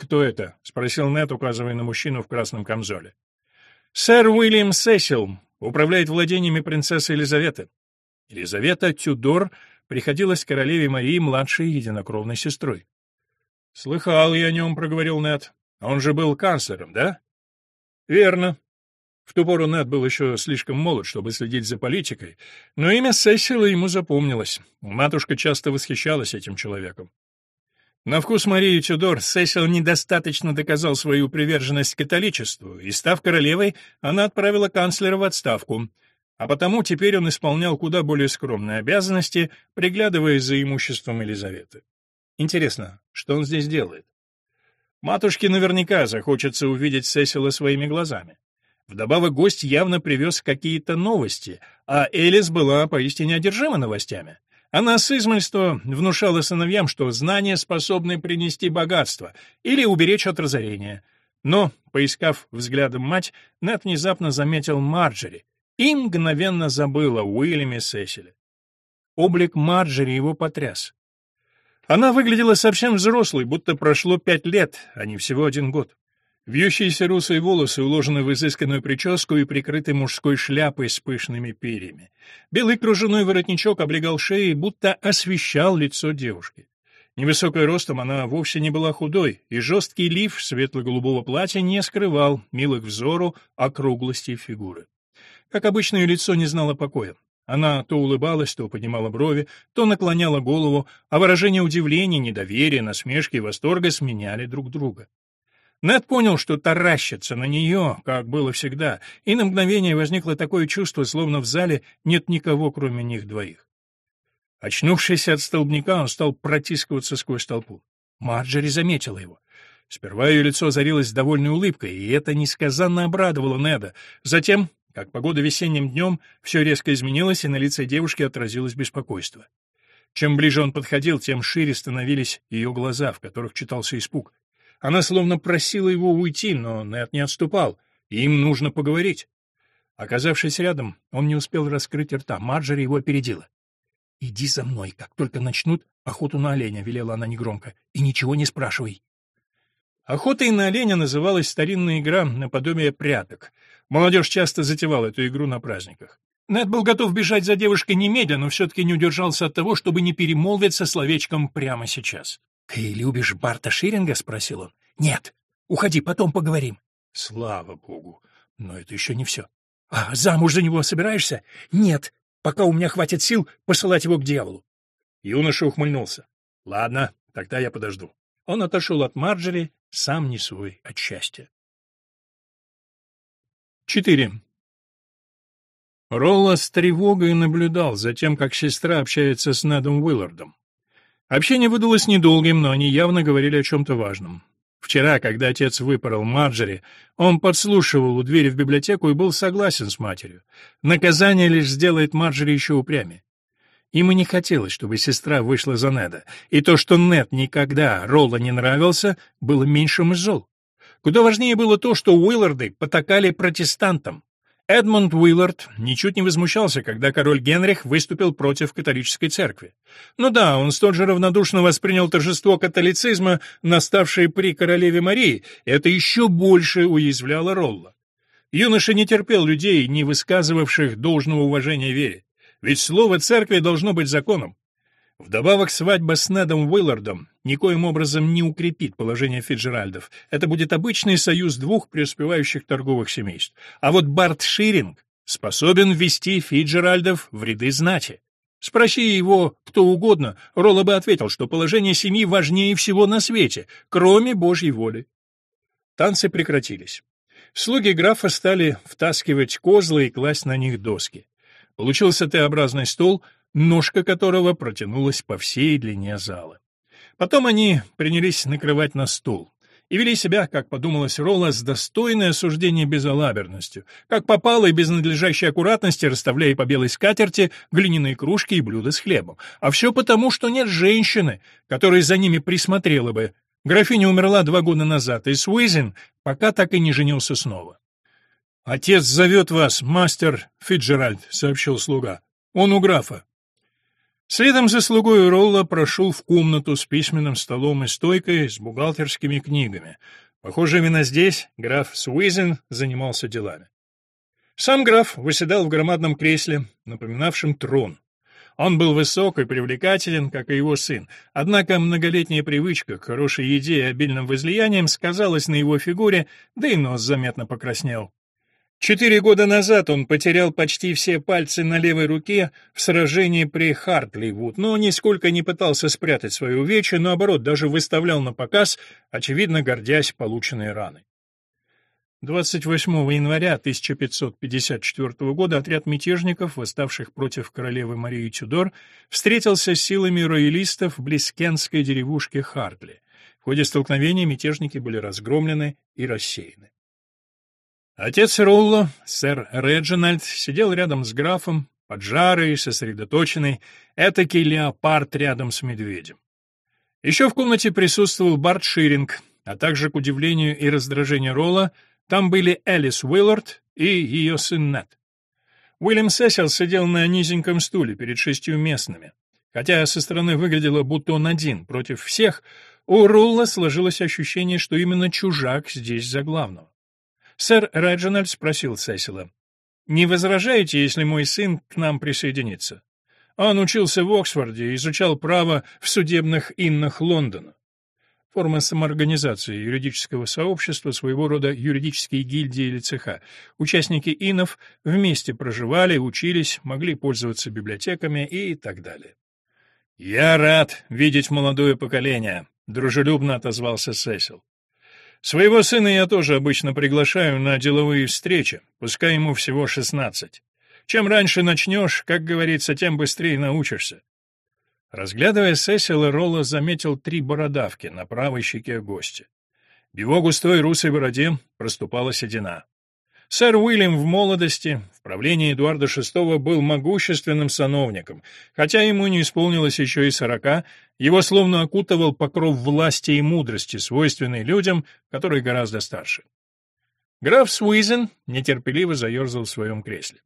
Speaker 1: «Кто это?» — спросил Нет, указывая на мужчину в красном камзоле. «Сэр Уильям Сесил управляет владениями принцессы Елизаветы». Елизавета Тюдор приходилась королеве Марии младшей единокровной сестрой. «Слыхал я о нем», — проговорил Нет. «Он же был канцлером, да?» «Верно». В ту пору Нед был еще слишком молод, чтобы следить за политикой, но имя Сесила ему запомнилось. Матушка часто восхищалась этим человеком. На вкус Марии Тюдор Сесил недостаточно доказал свою приверженность католичеству, и, став королевой, она отправила канцлера в отставку, а потому теперь он исполнял куда более скромные обязанности, приглядывая за имуществом Елизаветы. Интересно, что он здесь делает? Матушке наверняка захочется увидеть Сесила своими глазами. Вдобавок гость явно привез какие-то новости, а Элис была поистине одержима новостями. Она с измольства внушала сыновьям, что знания способны принести богатство или уберечь от разорения. Но, поискав взглядом мать, Нед внезапно заметил Марджери и мгновенно забыл о Уильяме Сесиле. Облик Марджери его потряс. Она выглядела совсем взрослой, будто прошло пять лет, а не всего один год. Вьющиеся русые волосы уложены в изысканную прическу и прикрыты мужской шляпой с пышными перьями. Белый кружевной воротничок облегал шею и будто освещал лицо девушки. Невысокой ростом она вовсе не была худой, и жесткий лиф светло-голубого платья не скрывал милых взору округлости фигуры. Как обычно, ее лицо не знало покоя. Она то улыбалась, то поднимала брови, то наклоняла голову, а выражения удивления, недоверия, насмешки и восторга сменяли друг друга. Нед понял, что таращится на нее, как было всегда, и на мгновение возникло такое чувство, словно в зале нет никого, кроме них двоих. Очнувшись от столбняка, он стал протискиваться сквозь толпу. Марджери заметила его. Сперва ее лицо озарилось довольной улыбкой, и это несказанно обрадовало Неда. Затем, как погода весенним днем, все резко изменилось, и на лице девушки отразилось беспокойство. Чем ближе он подходил, тем шире становились ее глаза, в которых читался испуг. Она словно просила его уйти, но Нэт не отступал. Им нужно поговорить. Оказавшись рядом, он не успел раскрыть рта. Марджери его опередила. «Иди за мной, как только начнут охоту на оленя», — велела она негромко, — «и ничего не спрашивай». Охотой на оленя называлась старинная игра наподобие пряток. Молодежь часто затевала эту игру на праздниках. Нед был готов бежать за девушкой немедленно, но все-таки не удержался от того, чтобы не перемолвиться словечком прямо сейчас. «Ты любишь Барта Ширинга?» — спросил он. «Нет. Уходи, потом поговорим». «Слава богу. Но это еще не все». «А замуж за него собираешься?» «Нет. Пока у меня хватит сил посылать его к дьяволу». Юноша ухмыльнулся. «Ладно, тогда я подожду». Он отошел от Марджери, сам не свой от счастья. 4. Ролла с тревогой наблюдал за тем, как сестра общается с Недом Уиллардом. Общение выдалось недолгим, но они явно говорили о чем-то важном. Вчера, когда отец выпорол Марджери, он подслушивал у двери в библиотеку и был согласен с матерью. Наказание лишь сделает Марджери еще упрямее. Ему не хотелось, чтобы сестра вышла за Неда, и то, что Нед никогда Ролла не нравился, было меньшим из зол. Куда важнее было то, что Уилларды потакали протестантам. Эдмунд Уиллард ничуть не возмущался, когда король Генрих выступил против католической церкви. Ну да, он столь же равнодушно воспринял торжество католицизма, наставшее при королеве Марии, это еще больше уязвляло Ролла. Юноша не терпел людей, не высказывавших должного уважения вере. Ведь слово церкви должно быть законом. Вдобавок, свадьба с Недом Уиллардом никоим образом не укрепит положение Фиджеральдов. Это будет обычный союз двух преуспевающих торговых семейств. А вот Барт Ширинг способен ввести Фиджеральдов в ряды знати. Спроси его кто угодно, Ролло бы ответил, что положение семьи важнее всего на свете, кроме Божьей воли. Танцы прекратились. Слуги графа стали втаскивать козлы и класть на них доски. Получился Т-образный стол — ножка которого протянулась по всей длине зала. Потом они принялись накрывать на стол и вели себя, как подумалось Ролла, с достойной осуждения безалаберностью, как попало и без надлежащей аккуратности, расставляя по белой скатерти глиняные кружки и блюда с хлебом. А все потому, что нет женщины, которая за ними присмотрела бы. Графиня умерла два года назад, и Суизен пока так и не женился снова. «Отец зовет вас, мастер Фиджеральд», — сообщил слуга. «Он у графа». Следом за слугой Ролла прошел в комнату с письменным столом и стойкой с бухгалтерскими книгами. Похоже, именно здесь граф Суизен занимался делами. Сам граф выседал в громадном кресле, напоминавшем трон. Он был высок и привлекателен, как и его сын, однако многолетняя привычка к хорошей еде и обильным возлияниям сказалась на его фигуре, да и нос заметно покраснел. Четыре года назад он потерял почти все пальцы на левой руке в сражении при Хартливуд, но нисколько не пытался спрятать свои увечья, наоборот, даже выставлял на показ, очевидно, гордясь полученной раной. 28 января 1554 года отряд мятежников, восставших против королевы Марии Тюдор, встретился с силами роялистов в близкенской деревушке Хартли. В ходе столкновения мятежники были разгромлены и рассеяны. Отец Ролло, сэр Реджинальд, сидел рядом с графом, поджарый, сосредоточенный, этакий леопард рядом с медведем. Еще в комнате присутствовал Барт Ширинг, а также, к удивлению и раздражению Ролла, там были Элис Уиллард и ее сын Нед. Уильям Сесил сидел на низеньком стуле перед шестью местными. Хотя со стороны выглядело, будто он один против всех, у Ролла сложилось ощущение, что именно чужак здесь за главного. Сэр Реджинальд спросил Сесила. «Не возражаете, если мой сын к нам присоединится?» Он учился в Оксфорде и изучал право в судебных иннах Лондона. Форма самоорганизации юридического сообщества, своего рода юридические гильдии или цеха. Участники инов вместе проживали, учились, могли пользоваться библиотеками и так далее. «Я рад видеть молодое поколение», — дружелюбно отозвался Сесил. Своего сына я тоже обычно приглашаю на деловые встречи, пускай ему всего шестнадцать. Чем раньше начнешь, как говорится, тем быстрее научишься. Разглядывая Сесила, Ролла заметил три бородавки на правой щеке гостя. В его густой русой бороде проступала седина. Сэр Уильям в молодости, в правлении Эдуарда VI, был могущественным сановником. Хотя ему не исполнилось еще и сорока, его словно окутывал покров власти и мудрости, свойственный людям, которые гораздо старше. Граф Суизен нетерпеливо заерзал в своем кресле.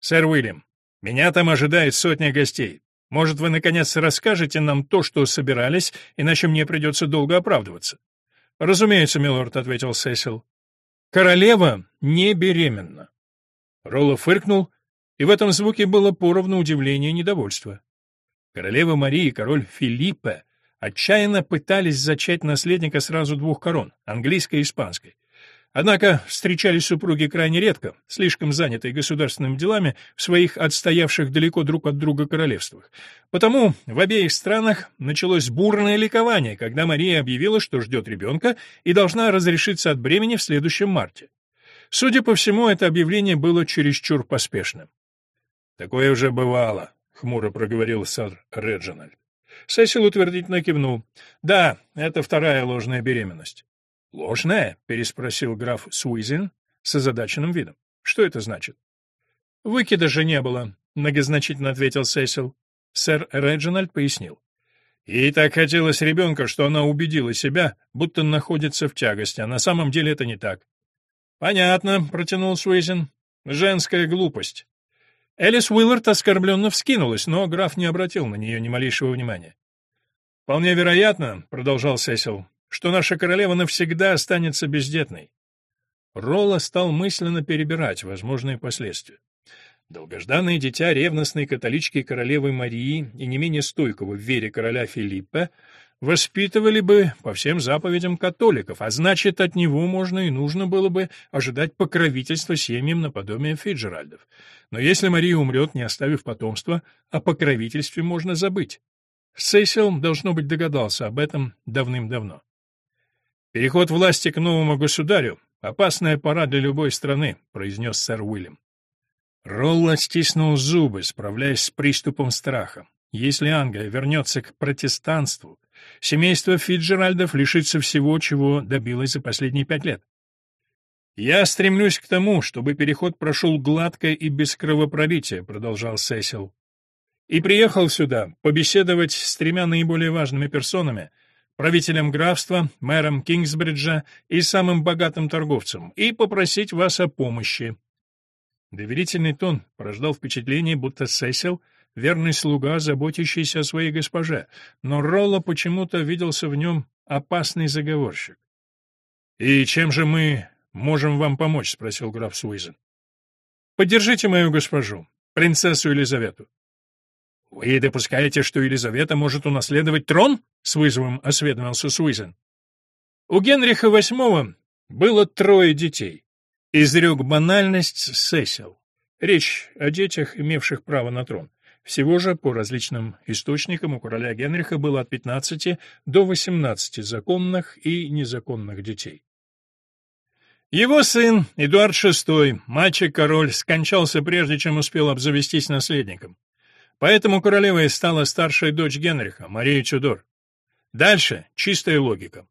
Speaker 1: «Сэр Уильям, меня там ожидает сотня гостей. Может, вы, наконец, расскажете нам то, что собирались, иначе мне придется долго оправдываться?» «Разумеется, милорд», — ответил Сесил. Королева не беременна. Ролло фыркнул, и в этом звуке было поровну удивление и недовольство. Королева Мария и король Филиппе отчаянно пытались зачать наследника сразу двух корон — английской и испанской. Однако встречались супруги крайне редко, слишком занятые государственными делами в своих отстоявших далеко друг от друга королевствах. Потому в обеих странах началось бурное ликование, когда Мария объявила, что ждет ребенка и должна разрешиться от бремени в следующем марте. Судя по всему, это объявление было чересчур поспешным. «Такое уже бывало», — хмуро проговорил сэр Реджинальд. Сесил утвердительно кивнул. «Да, это вторая ложная беременность. «Ложная?» — переспросил граф Суизен с озадаченным видом. «Что это значит?» «Выкида же не было», — многозначительно ответил Сесил. Сэр Реджинальд пояснил. Ей так хотелось ребенка, что она убедила себя, будто находится в тягости, а на самом деле это не так. «Понятно», — протянул Суизен. «Женская глупость». Элис Уиллард оскорбленно вскинулась, но граф не обратил на нее ни малейшего внимания. «Вполне вероятно», — продолжал Сесил, — «что наша королева навсегда останется бездетной». Ролла стал мысленно перебирать возможные последствия. Долгожданное дитя ревностной католички королевы Марии и не менее стойкого в вере короля Филиппа воспитывали бы по всем заповедям католиков, а значит, от него можно и нужно было бы ожидать покровительства семьям наподобие Фиджеральдов. Но если Мария умрет, не оставив потомства, о покровительстве можно забыть. Сесил, должно быть, догадался об этом давным-давно. «Переход власти к новому государю — опасная пора для любой страны», — произнес сэр Уильям. Ролла стиснул зубы, справляясь с приступом страха. Если Англия вернется к протестанству, семейство Фиджеральдов лишится всего, чего добилось за последние пять лет. «Я стремлюсь к тому, чтобы переход прошел гладко и без кровопролития», — продолжал Сесил. «И приехал сюда побеседовать с тремя наиболее важными персонами — правителем графства, мэром Кингсбриджа и самым богатым торговцем, и попросить вас о помощи». Доверительный тон порождал впечатление, будто Сесил — верный слуга, заботящийся о своей госпоже, но Ролло почему-то виделся в нем опасный заговорщик. «И чем же мы можем вам помочь?» — спросил граф Суизен. «Поддержите мою госпожу, принцессу Елизавету». «Вы допускаете, что Елизавета может унаследовать трон?» — с вызовом осведомился Суизен. У Генриха VIII было трое детей. Изрек банальность Сесил. Речь о детях, имевших право на трон. Всего же, по различным источникам, у короля Генриха было от 15 до 18 законных и незаконных детей. Его сын, Эдуард VI, мальчик-король, скончался прежде, чем успел обзавестись наследником. Поэтому королевой стала старшая дочь Генриха, Мария Чудор. Дальше чистая логика.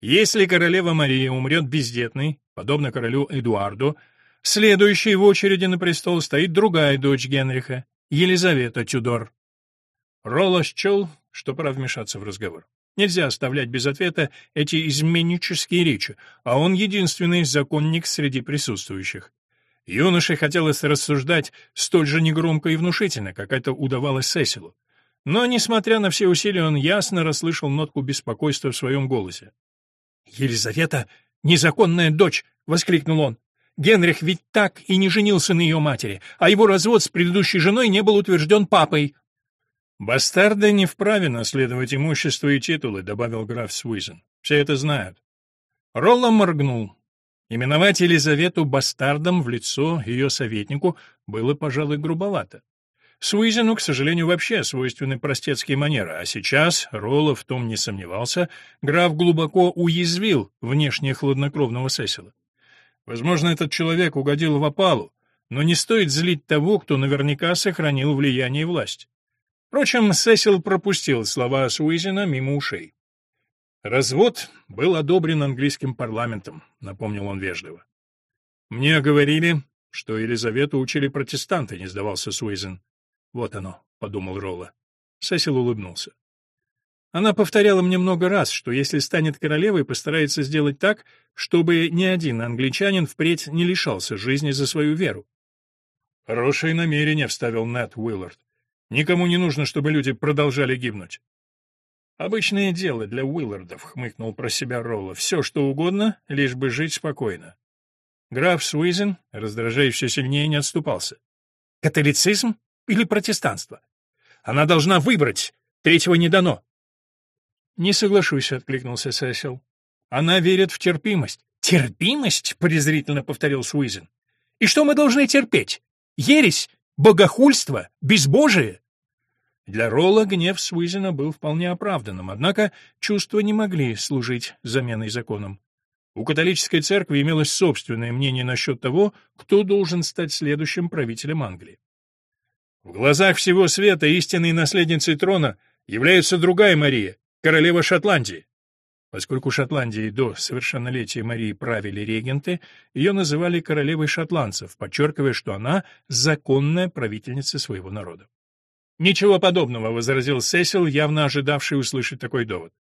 Speaker 1: Если королева Мария умрет бездетной, подобно королю Эдуарду, следующей в очереди на престол стоит другая дочь Генриха, Елизавета Тюдор. Ролло счел, что пора вмешаться в разговор. Нельзя оставлять без ответа эти изменнические речи, а он единственный законник среди присутствующих. Юноше хотелось рассуждать столь же негромко и внушительно, как это удавалось Сесилу. Но, несмотря на все усилия, он ясно расслышал нотку беспокойства в своем голосе. «Елизавета — незаконная дочь!» — воскликнул он. Генрих ведь так и не женился на ее матери, а его развод с предыдущей женой не был утвержден папой. «Бастарды не вправе наследовать имущество и титулы», — добавил граф Суизен. «Все это знают». Ролла моргнул. Именовать Елизавету бастардом в лицо ее советнику было, пожалуй, грубовато. Суизену, к сожалению, вообще свойственны простецкие манеры, а сейчас, Ролла в том не сомневался, граф глубоко уязвил внешне хладнокровного Сесила. Возможно, этот человек угодил в опалу, но не стоит злить того, кто наверняка сохранил влияние и власть. Впрочем, Сесил пропустил слова Суизина мимо ушей. «Развод был одобрен английским парламентом», — напомнил он вежливо. «Мне говорили, что Елизавету учили протестанты», — не сдавался Суизен. «Вот оно», — подумал Ролла. Сесил улыбнулся. Она повторяла мне много раз, что если станет королевой, постарается сделать так, чтобы ни один англичанин впредь не лишался жизни за свою веру. «Хорошее намерение», — вставил Нат Уиллард. «Никому не нужно, чтобы люди продолжали гибнуть». «Обычное дело для Уиллардов», — хмыкнул про себя Ролла. «Все, что угодно, лишь бы жить спокойно». Граф Суизен, раздражая все сильнее, не отступался. «Католицизм или протестанство? Она должна выбрать. Третьего не дано. «Не соглашусь», — откликнулся Сесил. «Она верит в терпимость». «Терпимость?» — презрительно повторил Суизен. «И что мы должны терпеть? Ересь? Богохульство? Безбожие?» Для Ролла гнев Суизена был вполне оправданным, однако чувства не могли служить заменой законам. У католической церкви имелось собственное мнение насчет того, кто должен стать следующим правителем Англии. В глазах всего света истинной наследницей трона является другая Мария, королева Шотландии. Поскольку Шотландией до совершеннолетия Марии правили регенты, ее называли королевой шотландцев, подчеркивая, что она законная правительница своего народа. «Ничего подобного», — возразил Сесил, явно ожидавший услышать такой довод.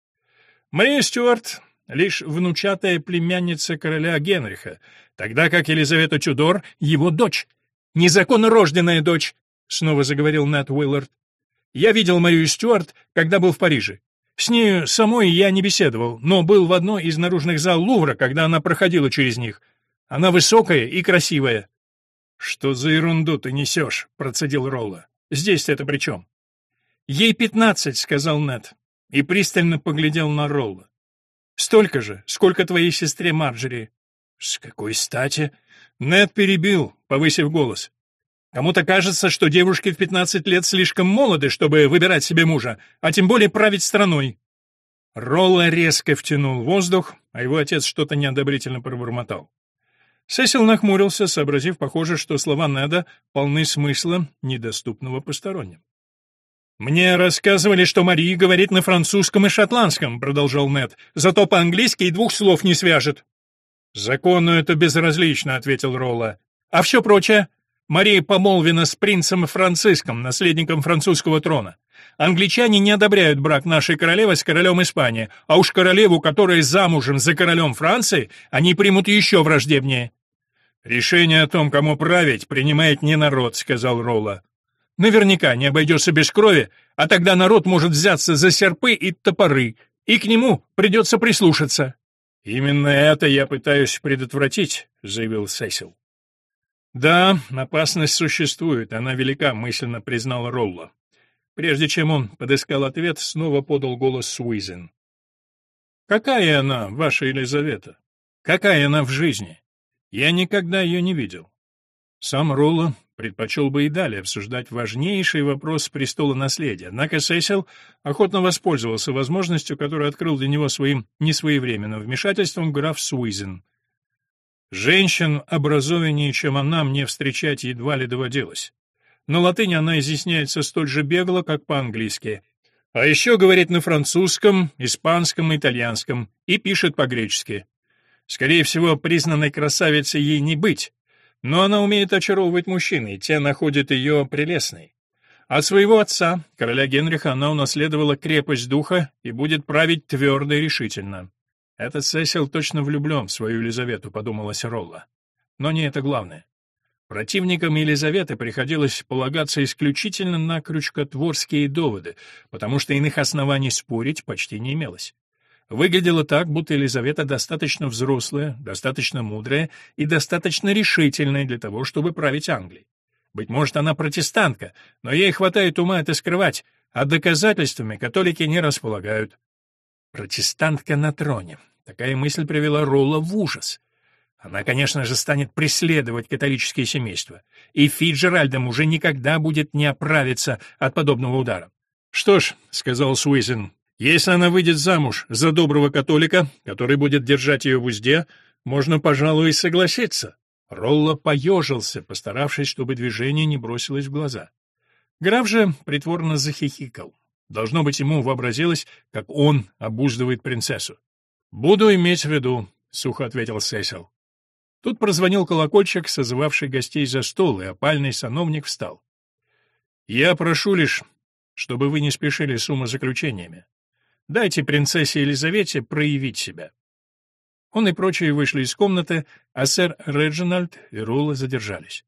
Speaker 1: «Мария Стюарт — лишь внучатая племянница короля Генриха, тогда как Елизавета Тюдор — его дочь, незаконно рожденная дочь», — снова заговорил Нат Уиллард. «Я видел Марию Стюарт, когда был в Париже. С нею самой я не беседовал, но был в одной из наружных зал Лувра, когда она проходила через них. Она высокая и красивая. — Что за ерунду ты несешь? — процедил Ролла. — Здесь это при чем? — Ей пятнадцать, — сказал Нед, и пристально поглядел на Ролла. — Столько же, сколько твоей сестре Марджери. — С какой стати? Нед перебил, повысив голос. Кому-то кажется, что девушки в 15 лет слишком молоды, чтобы выбирать себе мужа, а тем более править страной. Ролла резко втянул воздух, а его отец что-то неодобрительно пробормотал. Сесил нахмурился, сообразив, похоже, что слова Неда полны смысла, недоступного посторонним. «Мне рассказывали, что Мария говорит на французском и шотландском», — продолжал Нед, «зато по-английски и двух слов не свяжет». «Закону это безразлично», — ответил Ролла. «А все прочее? Мария помолвена с принцем Франциском, наследником французского трона. Англичане не одобряют брак нашей королевы с королем Испании, а уж королеву, которая замужем за королем Франции, они примут еще враждебнее. «Решение о том, кому править, принимает не народ», — сказал Ролла. «Наверняка не обойдется без крови, а тогда народ может взяться за серпы и топоры, и к нему придется прислушаться». «Именно это я пытаюсь предотвратить», — заявил Сесил. «Да, опасность существует, она велика», — мысленно признал Ролло. Прежде чем он подыскал ответ, снова подал голос Суизен. «Какая она, ваша Елизавета? Какая она в жизни? Я никогда ее не видел». Сам Ролло предпочел бы и далее обсуждать важнейший вопрос престола наследия, однако Сесил охотно воспользовался возможностью, которую открыл для него своим несвоевременным вмешательством граф Суизен. Женщин образованнее, чем она, мне встречать едва ли доводилось. На латыни она изъясняется столь же бегло, как по-английски. А еще говорит на французском, испанском и итальянском, и пишет по-гречески. Скорее всего, признанной красавицей ей не быть, но она умеет очаровывать мужчин, и те находят ее прелестной. От своего отца, короля Генриха, она унаследовала крепость духа и будет править твердо и решительно. «Этот Сесил точно влюблен в свою Елизавету», — подумала Сиролла. Но не это главное. Противникам Елизаветы приходилось полагаться исключительно на крючкотворские доводы, потому что иных оснований спорить почти не имелось. Выглядело так, будто Елизавета достаточно взрослая, достаточно мудрая и достаточно решительная для того, чтобы править Англией. Быть может, она протестантка, но ей хватает ума это скрывать, а доказательствами католики не располагают. Протестантка на троне. Такая мысль привела Ролла в ужас. Она, конечно же, станет преследовать католические семейства, и Фиджеральдом уже никогда будет не оправиться от подобного удара. «Что ж», — сказал Суизен, — «если она выйдет замуж за доброго католика, который будет держать ее в узде, можно, пожалуй, и согласиться». Ролла поежился, постаравшись, чтобы движение не бросилось в глаза. Граф же притворно захихикал. Должно быть, ему вообразилось, как он обуздывает принцессу. «Буду иметь в виду», — сухо ответил Сесил. Тут прозвонил колокольчик, созывавший гостей за стол, и опальный сановник встал. «Я прошу лишь, чтобы вы не спешили с умозаключениями. Дайте принцессе Елизавете проявить себя». Он и прочие вышли из комнаты, а сэр Реджинальд и Рула задержались.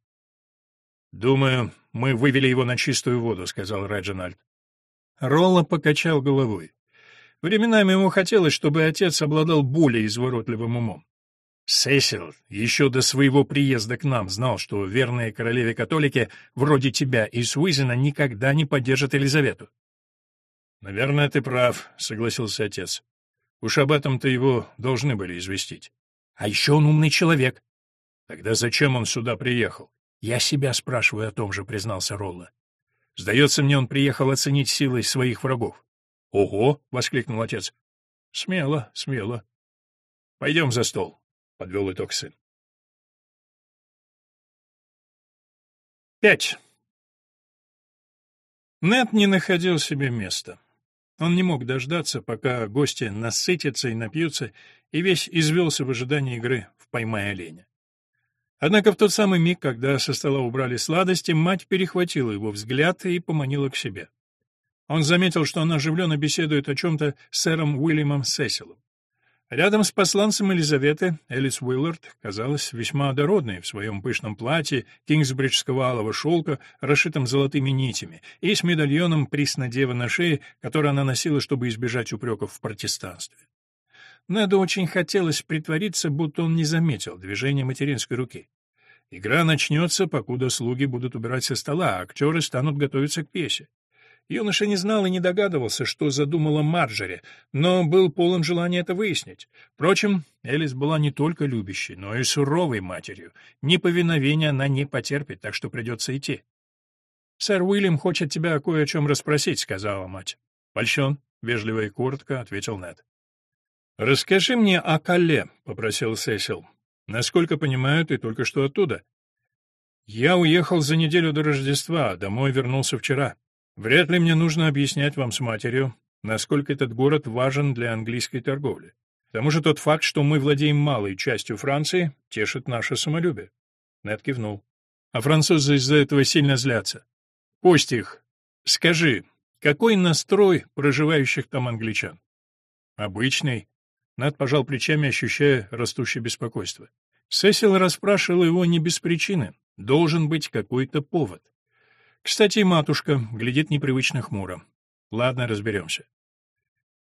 Speaker 1: «Думаю, мы вывели его на чистую воду», — сказал Реджинальд. Ролла покачал головой. Временами ему хотелось, чтобы отец обладал более изворотливым умом. Сесил еще до своего приезда к нам знал, что верные королеве-католики, вроде тебя и Суизена, никогда не поддержат Елизавету. «Наверное, ты прав», — согласился отец. «Уж об этом-то его должны были известить». «А еще он умный человек». «Тогда зачем он сюда приехал?» «Я себя спрашиваю о том же», — признался Ролла. «Сдается мне, он приехал оценить силы своих врагов». «Ого!» — воскликнул отец. «Смело, смело. Пойдем за стол», — подвел итог сын. Пять. Нет не находил себе места. Он не мог дождаться, пока гости насытятся и напьются, и весь извелся в ожидании игры в «Поймай оленя». Однако в тот самый миг, когда со стола убрали сладости, мать перехватила его взгляд и поманила к себе. Он заметил, что она оживленно беседует о чем-то с сэром Уильямом Сесилом. Рядом с посланцем Елизаветы Элис Уиллард казалась весьма дородной в своем пышном платье кингсбриджского алого шелка, расшитом золотыми нитями, и с медальоном Приснодева на шее, который она носила, чтобы избежать упреков в протестанстве. Неду очень хотелось притвориться, будто он не заметил движения материнской руки. Игра начнется, покуда слуги будут убирать со стола, а актеры станут готовиться к пьесе. Юноша не знал и не догадывался, что задумала Марджери, но был полон желания это выяснить. Впрочем, Элис была не только любящей, но и суровой матерью. Неповиновения она не потерпит, так что придется идти. «Сэр Уильям хочет тебя кое о чем расспросить», — сказала мать. «Польщен», — вежливо и коротко ответил Нед. «Расскажи мне о Калле», — попросил Сесил. «Насколько понимаю, ты только что оттуда». «Я уехал за неделю до Рождества, а домой вернулся вчера. Вряд ли мне нужно объяснять вам с матерью, насколько этот город важен для английской торговли. К тому же тот факт, что мы владеем малой частью Франции, тешит наше самолюбие. Нед кивнул. А французы из-за этого сильно злятся. Пусть их. Скажи, какой настрой проживающих там англичан? Обычный. Нед пожал плечами, ощущая растущее беспокойство. Сесил расспрашивал его не без причины. Должен быть какой-то повод. Кстати, матушка глядит непривычно хмуро. Ладно, разберемся.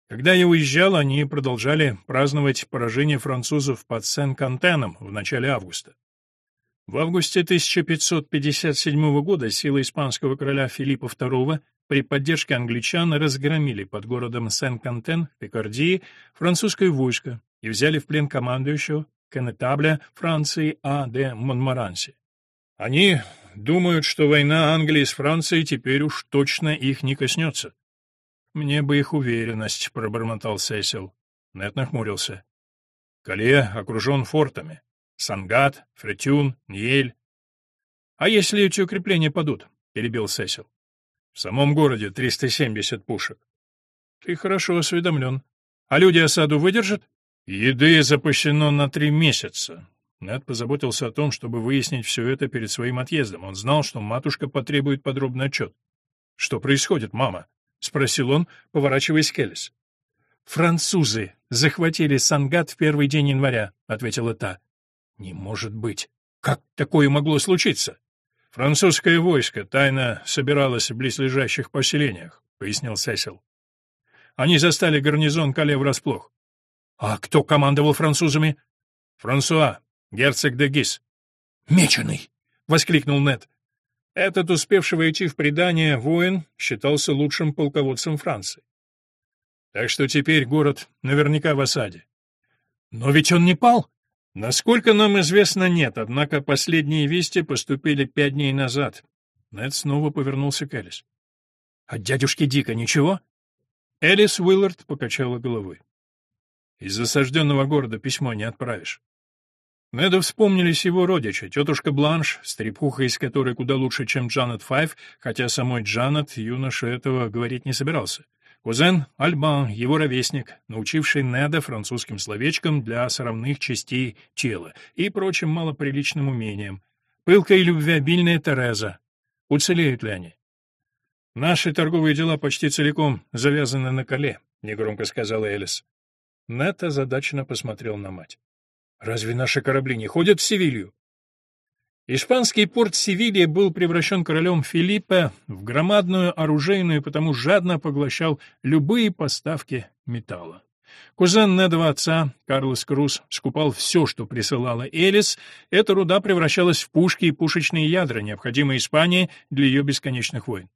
Speaker 1: Когда я уезжал, они продолжали праздновать поражение французов под Сен-Кантеном в начале августа. В августе 1557 года силы испанского короля Филиппа II при поддержке англичан разгромили под городом Сен-Кантен в Пикардии французское войско и взяли в плен командующего конетабля Франции А. де Монмаранси. Они думают, что война Англии с Францией теперь уж точно их не коснется. Мне бы их уверенность, пробормотал Сесил. Нет нахмурился. Кале окружен фортами. Сангат, Фретюн, Ньель. А если эти укрепления падут? перебил Сесил. В самом городе 370 пушек. Ты хорошо осведомлен. А люди осаду выдержат? Еды запущено на три месяца. Нед позаботился о том, чтобы выяснить все это перед своим отъездом. Он знал, что матушка потребует подробный отчет. «Что происходит, мама?» — спросил он, поворачиваясь к Элис. «Французы захватили Сангат в первый день января», — ответила та. «Не может быть! Как такое могло случиться?» «Французское войско тайно собиралось в близлежащих поселениях», — пояснил Сесил. «Они застали гарнизон Кале врасплох». «А кто командовал французами?» «Франсуа, Герцог де Гис. «Меченый!» — воскликнул Нед. Этот успевший войти в предание воин считался лучшим полководцем Франции. Так что теперь город наверняка в осаде. Но ведь он не пал. Насколько нам известно, нет, однако последние вести поступили пять дней назад. Нед снова повернулся к Элис. «От дядюшки Дика ничего?» Элис Уиллард покачала головой. «Из засажденного города письмо не отправишь. Неду вспомнились его родичи, тетушка Бланш, стрепуха из которой куда лучше, чем Джанет Файв, хотя самой Джанет юноша этого говорить не собирался. Кузен Альбан, его ровесник, научивший Неда французским словечкам для срамных частей тела и прочим малоприличным умениям. Пылкая и любвеобильная Тереза. Уцелеют ли они? «Наши торговые дела почти целиком завязаны на коле», — негромко сказала Элис. Нед озадаченно посмотрел на мать. Разве наши корабли не ходят в Севилью? Испанский порт Севилья был превращен королем Филиппе в громадную оружейную, потому жадно поглощал любые поставки металла. Кузен Недова отца, Карлос Круз, скупал все, что присылала Элис. Эта руда превращалась в пушки и пушечные ядра, необходимые Испании для ее бесконечных войн.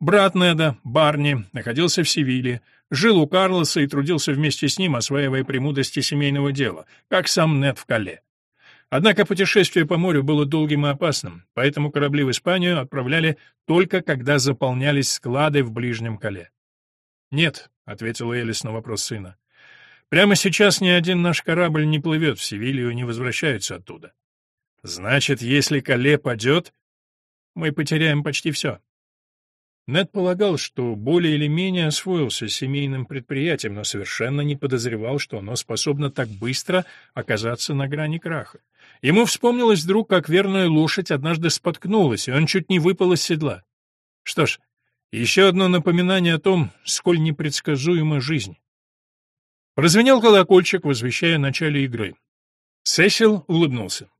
Speaker 1: Брат Неда, Барни, находился в Севиле, жил у Карлоса и трудился вместе с ним, осваивая премудрости семейного дела, как сам Нед в Кале. Однако путешествие по морю было долгим и опасным, поэтому корабли в Испанию отправляли только когда заполнялись склады в ближнем Кале. «Нет», — ответила Элис на вопрос сына. «Прямо сейчас ни один наш корабль не плывет в Севилью и не возвращается оттуда. Значит, если Кале падет, мы потеряем почти все». Нед полагал, что более или менее освоился с семейным предприятием, но совершенно не подозревал, что оно способно так быстро оказаться на грани краха. Ему вспомнилось вдруг, как верная лошадь однажды споткнулась, и он чуть не выпал из седла. Что ж, еще одно напоминание о том, сколь непредсказуема жизнь. Прозвенел колокольчик, возвещая начале игры. Сесил улыбнулся.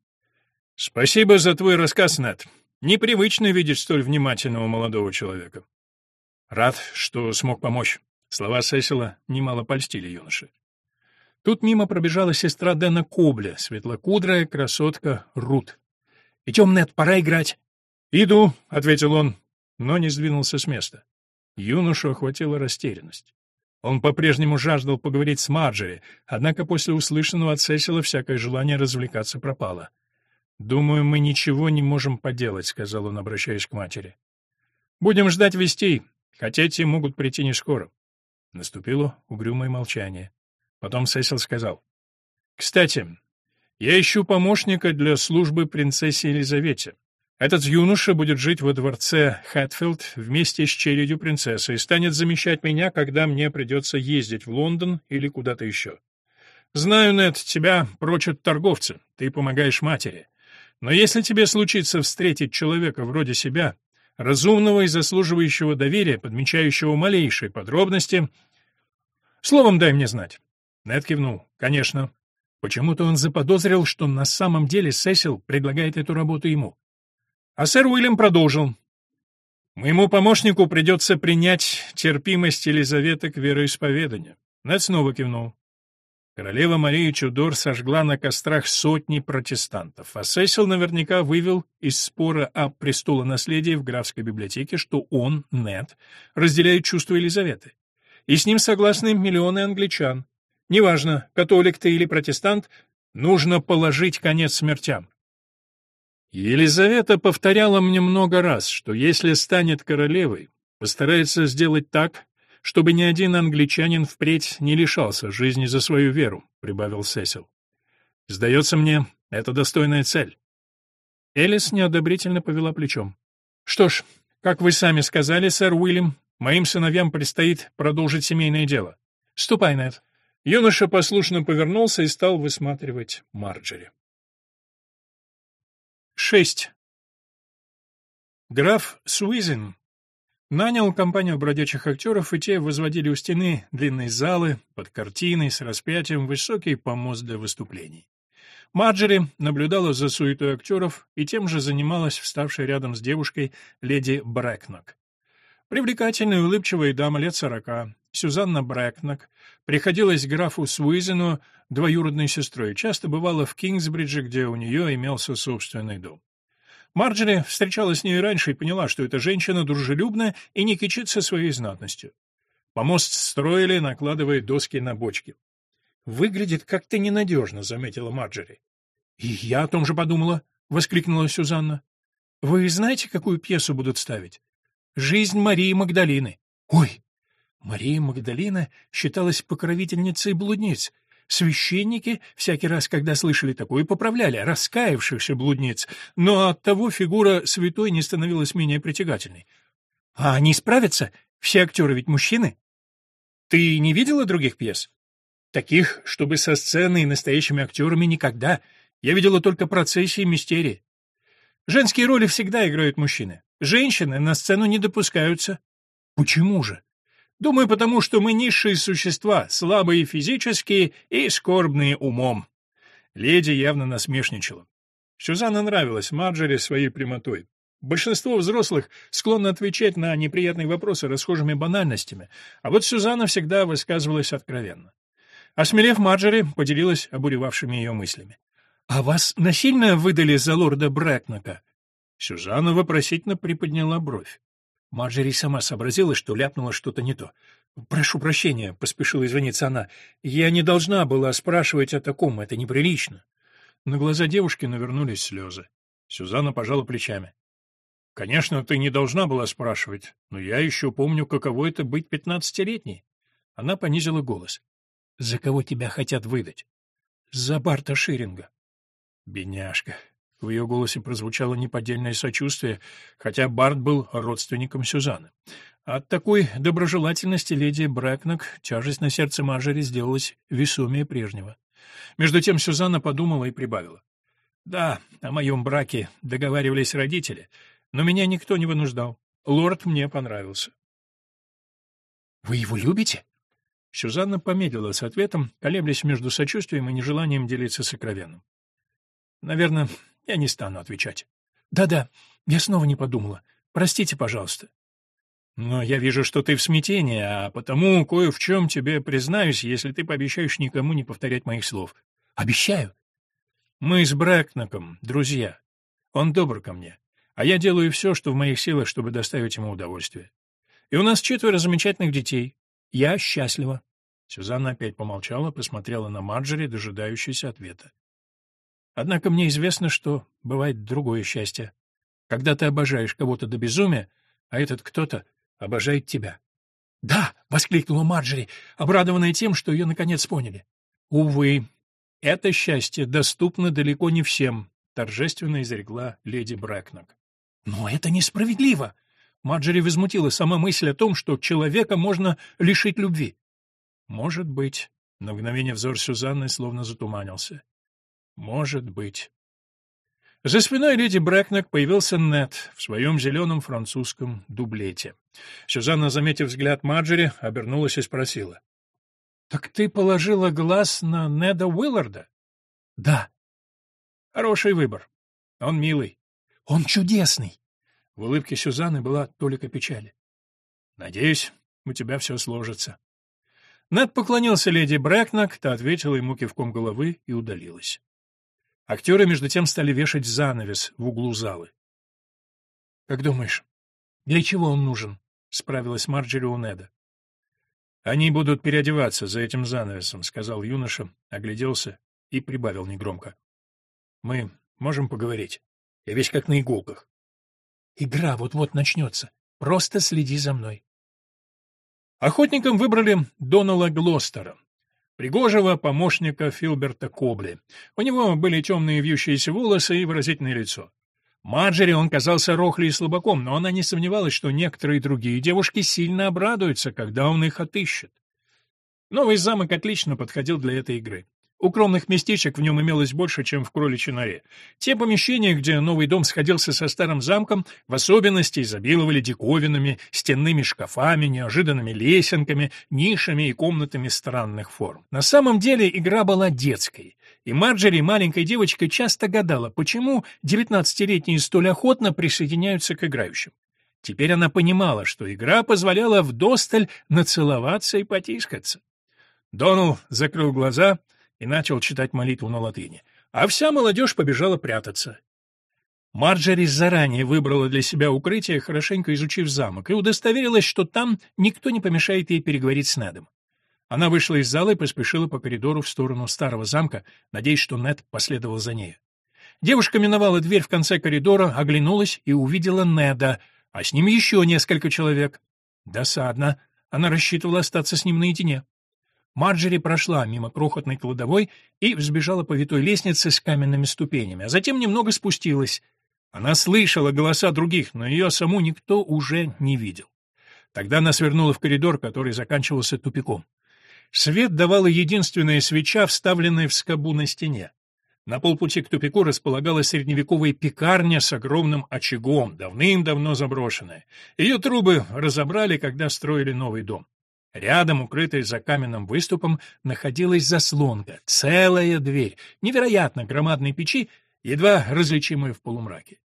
Speaker 1: «Спасибо за твой рассказ, Нед. Непривычно видеть столь внимательного молодого человека. Рад, что смог помочь. Слова Сесила немало польстили юноше. Тут мимо пробежала сестра Дэна Кобля, светлокудрая красотка Рут. «Идем, Нет, пора играть». «Иду», — ответил он, но не сдвинулся с места. Юношу охватила растерянность. Он по-прежнему жаждал поговорить с Марджери, однако после услышанного от Сесила всякое желание развлекаться пропало. «Думаю, мы ничего не можем поделать», — сказал он, обращаясь к матери. «Будем ждать вестей, хотя те могут прийти не скоро». Наступило угрюмое молчание. Потом Сесил сказал. «Кстати, я ищу помощника для службы принцессе Елизавете. Этот юноша будет жить во дворце Хэтфилд вместе с челядью принцессы и станет замещать меня, когда мне придется ездить в Лондон или куда-то еще. Знаю, Нед, тебя прочат торговцы, ты помогаешь матери. Но если тебе случится встретить человека вроде себя, разумного и заслуживающего доверия, подмечающего малейшие подробности... Словом, дай мне знать. Нед кивнул. Конечно. Почему-то он заподозрил, что на самом деле Сесил предлагает эту работу ему. А сэр Уильям продолжил. Моему помощнику придется принять терпимость Елизаветы к вероисповеданию. Нед снова кивнул. Королева Мария Чудор сожгла на кострах сотни протестантов, а Сесил наверняка вывел из спора о престолонаследии в графской библиотеке, что он, Нед, разделяет чувства Елизаветы. И с ним согласны миллионы англичан. Неважно, католик ты или протестант, нужно положить конец смертям. Елизавета повторяла мне много раз, что если станет королевой, постарается сделать так, чтобы ни один англичанин впредь не лишался жизни за свою веру», — прибавил Сесил. «Сдается мне, это достойная цель». Элис неодобрительно повела плечом. «Что ж, как вы сами сказали, сэр Уильям, моим сыновьям предстоит продолжить семейное дело. Ступай, Нед». Юноша послушно повернулся и стал высматривать Марджери. Шесть. Граф Суизен Нанял компанию бродячих актеров, и те возводили у стены длинные залы под картиной с распятием высокий помост для выступлений. Марджери наблюдала за суетой актеров и тем же занималась вставшей рядом с девушкой леди Брэкнок. Привлекательная улыбчивая дама лет сорока, Сюзанна Брэкнок, приходилась графу Суизену двоюродной сестрой, часто бывала в Кингсбридже, где у нее имелся собственный дом. Марджери встречалась с ней раньше и поняла, что эта женщина дружелюбная и не кичится своей знатностью. Помост строили, накладывая доски на бочки. «Выглядит как-то ненадежно», — заметила Марджери. «И я о том же подумала», — воскликнула Сюзанна. «Вы знаете, какую пьесу будут ставить? «Жизнь Марии Магдалины». «Ой!» Мария Магдалина считалась покровительницей блудниц, Священники всякий раз, когда слышали такое, поправляли раскаявшихся блудниц, но оттого фигура святой не становилась менее притягательной. А они справятся? Все актеры ведь мужчины? Ты не видела других пьес? Таких, чтобы со сцены и настоящими актерами никогда. Я видела только процессии и мистерии. Женские роли всегда играют мужчины. Женщины на сцену не допускаются. Почему же? Думаю, потому что мы низшие существа, слабые физически и скорбные умом. Леди явно насмешничала. Сюзанна нравилась Марджери своей прямотой. Большинство взрослых склонны отвечать на неприятные вопросы расхожими банальностями, а вот Сюзанна всегда высказывалась откровенно. Осмелев, Марджери поделилась обуревавшими ее мыслями. «А вас насильно выдали за лорда Брэкнока?» Сюзанна вопросительно приподняла бровь. Марджери сама сообразила, что ляпнула что-то не то. «Прошу прощения», — поспешила извиниться она. «Я не должна была спрашивать о таком, это неприлично». На глаза девушки навернулись слезы. Сюзанна пожала плечами. «Конечно, ты не должна была спрашивать, но я еще помню, каково это быть пятнадцатилетней». Она понизила голос. «За кого тебя хотят выдать?» «За Барта Ширинга». «Бедняжка. В ее голосе прозвучало неподдельное сочувствие, хотя Барт был родственником Сюзанны. От такой доброжелательности леди Брэкнок тяжесть на сердце Марджери сделалась весомее прежнего. Между тем Сюзанна подумала и прибавила. «Да, о моем браке договаривались родители, но меня никто не вынуждал. Лорд мне понравился». «Вы его любите?» Сюзанна помедлила с ответом, колеблясь между сочувствием и нежеланием делиться сокровенным. «Наверное, я не стану отвечать». «Да-да, я снова не подумала. Простите, пожалуйста». «Но я вижу, что ты в смятении, а потому кое в чем тебе признаюсь, если ты пообещаешь никому не повторять моих слов». «Обещаю». «Мы с Брэкнаком друзья. Он добр ко мне, а я делаю все, что в моих силах, чтобы доставить ему удовольствие. И у нас четверо замечательных детей. Я счастлива. Сюзанна опять помолчала, посмотрела на Марджери, дожидающуюся ответа. Однако мне известно, что бывает другое счастье. Когда ты обожаешь кого-то до безумия, а этот кто-то обожает тебя. «Да!» — воскликнула Марджери, обрадованная тем, что ее наконец поняли. «Увы, это счастье доступно далеко не всем», — торжественно изрекла леди Брэкнок. «Но это несправедливо!» Марджери возмутила сама мысль о том, что человека можно лишить любви. Может быть. На мгновение взор Сюзанны словно затуманился. Может быть. За спиной леди Брэкнек появился Нет в своем зеленом французском дублете. Сюзанна, заметив взгляд Марджери, обернулась и спросила. — Так ты положила глаз на Неда Уилларда? — Да. — Хороший выбор. Он милый. — Он чудесный. В улыбке Сюзанны была толика печали. «Надеюсь, у тебя все сложится». Нед поклонился леди Брэкнак, та ответила ему кивком головы и удалилась. Актеры между тем стали вешать занавес в углу залы. «Как думаешь, для чего он нужен?» — справилась Марджери у Неда. «Они будут переодеваться за этим занавесом», — сказал юноша, огляделся и прибавил негромко. «Мы можем поговорить. Я весь как на иголках». Игра вот-вот начнется. Просто следи за мной. Охотникам выбрали Донала Глостера, пригожего помощника Филберта Кобли. У него были темные вьющиеся волосы и выразительное лицо. Марджери он казался рохлей и слабаком, но она не сомневалась, что некоторые другие девушки сильно обрадуются, когда он их отыщет. Новый замок отлично подходил для этой игры. Укромных местечек в нем имелось больше, чем в кроличьей норе. Те помещения, где новый дом сходился со старым замком, в особенности изобиловали диковинами, стенными шкафами, неожиданными лесенками, нишами и комнатами странных форм. На самом деле игра была детской, и Марджери, маленькой девочкой, часто гадала, почему девятнадцатилетние столь охотно присоединяются к играющим. Теперь она понимала, что игра позволяла вдосталь нацеловаться и потискаться. Донал закрыл глаза — и начал читать молитву на латыни, а вся молодежь побежала прятаться. Марджери заранее выбрала для себя укрытие, хорошенько изучив замок, и удостоверилась, что там никто не помешает ей переговорить с Недом. Она вышла из зала и поспешила по коридору в сторону старого замка, надеясь, что Нед последовал за ней. Девушка миновала дверь в конце коридора, оглянулась и увидела Неда, а с ним еще несколько человек. Досадно. Она рассчитывала остаться с ним наедине. Марджери прошла мимо крохотной кладовой и взбежала по витой лестнице с каменными ступенями, а затем немного спустилась. Она слышала голоса других, но ее саму никто уже не видел. Тогда она свернула в коридор, который заканчивался тупиком. Свет давала единственная свеча, вставленная в скобу на стене. На полпути к тупику располагалась средневековая пекарня с огромным очагом, давным-давно заброшенная. Ее трубы разобрали, когда строили новый дом. Рядом, укрытая за каменным выступом, находилась заслонка, целая дверь, невероятно громадной печи, едва различимая в полумраке.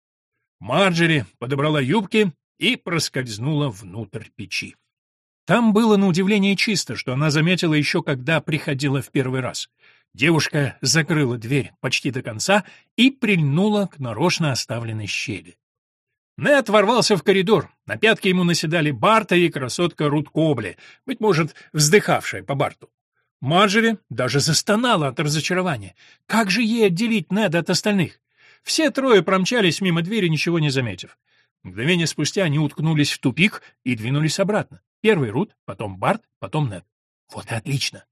Speaker 1: Марджери подобрала юбки и проскользнула внутрь печи. Там было на удивление чисто, что она заметила еще когда приходила в первый раз. Девушка закрыла дверь почти до конца и прильнула к нарочно оставленной щели. Нед ворвался в коридор. На пятки ему наседали Барта и красотка Рут Кобли, быть может, вздыхавшая по Барту. Марджери даже застонала от разочарования. Как же ей отделить Неда от остальных? Все трое промчались мимо двери, ничего не заметив. Мгновение спустя они уткнулись в тупик и двинулись обратно. Первый Рут, потом Барт, потом Нед. Вот и отлично.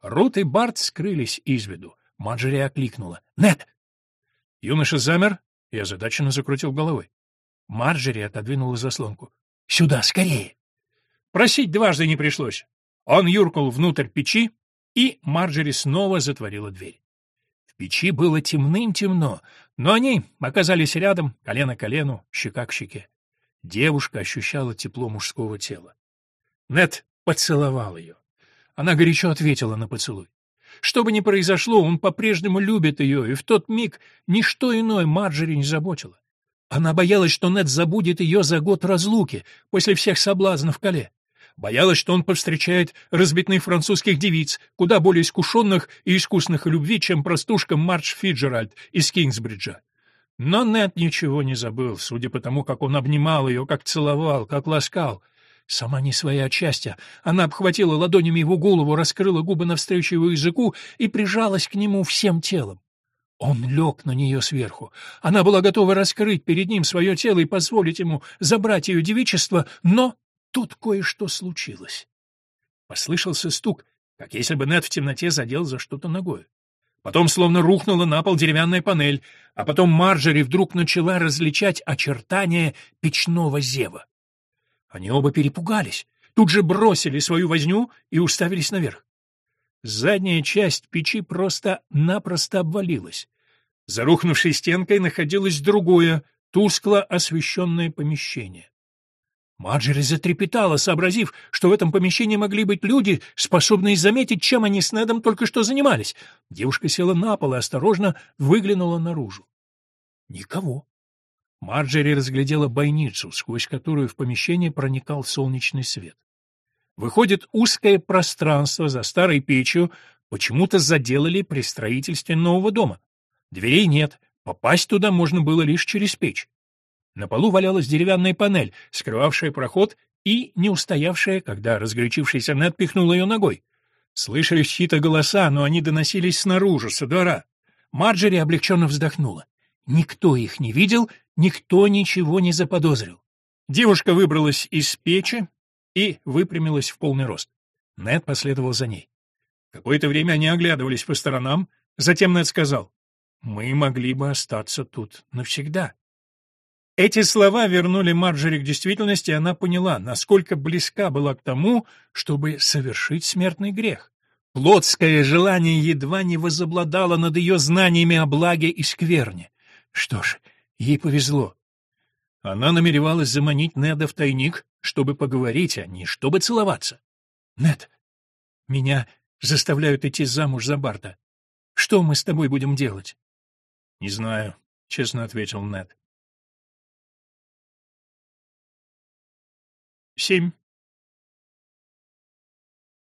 Speaker 1: Рут и Барт скрылись из виду. Марджери окликнула. «Нед!» Юноша замер Я озадаченно закрутил головой. Марджери отодвинула заслонку. «Сюда, скорее!» Просить дважды не пришлось. Он юркнул внутрь печи, и Марджери снова затворила дверь. В печи было темным-темно, но они оказались рядом, колено к колену, щека к щеке. Девушка ощущала тепло мужского тела. Нет поцеловал ее. Она горячо ответила на поцелуй. Что бы ни произошло, он по-прежнему любит ее, и в тот миг ничто иное Марджери не заботило. Она боялась, что Нед забудет ее за год разлуки, после всех соблазнов в Кале. Боялась, что он повстречает разбитных французских девиц, куда более искушенных и искусных в любви, чем простушка Мардж Фиджеральд из Кингсбриджа. Но Нед ничего не забыл, судя по тому, как он обнимал ее, как целовал, как ласкал. Сама не своя от счастья, она обхватила ладонями его голову, раскрыла губы навстречу его языку и прижалась к нему всем телом. Он лег на нее сверху. Она была готова раскрыть перед ним свое тело и позволить ему забрать ее девичество, но тут кое-что случилось. Послышался стук, как если бы Нед в темноте задел за что-то ногой. Потом словно рухнула на пол деревянная панель, а потом Марджери вдруг начала различать очертания печного зева. Они оба перепугались, тут же бросили свою возню и уставились наверх. Задняя часть печи просто-напросто обвалилась. За рухнувшей стенкой находилось другое, тускло освещенное помещение. Маджери затрепетала, сообразив, что в этом помещении могли быть люди, способные заметить, чем они с Недом только что занимались. Девушка села на пол и осторожно выглянула наружу. Никого. Марджери разглядела бойницу, сквозь которую в помещение проникал солнечный свет. Выходит, узкое пространство за старой печью почему-то заделали при строительстве нового дома. Дверей нет, попасть туда можно было лишь через печь. На полу валялась деревянная панель, скрывавшая проход и не устоявшая, когда разгорячившийся Нед пихнул ее ногой. Слышались чьи-то голоса, но они доносились снаружи, со двора. Марджери облегченно вздохнула. Никто их не видел, никто ничего не заподозрил. Девушка выбралась из печи и выпрямилась в полный рост. Нед последовал за ней. Какое-то время они оглядывались по сторонам, затем Нед сказал, «Мы могли бы остаться тут навсегда». Эти слова вернули Марджери к действительности, и она поняла, насколько близка была к тому, чтобы совершить смертный грех. Плотское желание едва не возобладало над ее знаниями о благе и скверне. Что ж, ей повезло. Она намеревалась заманить Неда в тайник, чтобы поговорить, а не чтобы целоваться. «Нед, меня заставляют идти замуж за Барта. Что мы с тобой будем делать?» «Не знаю», — честно ответил Нед. 7.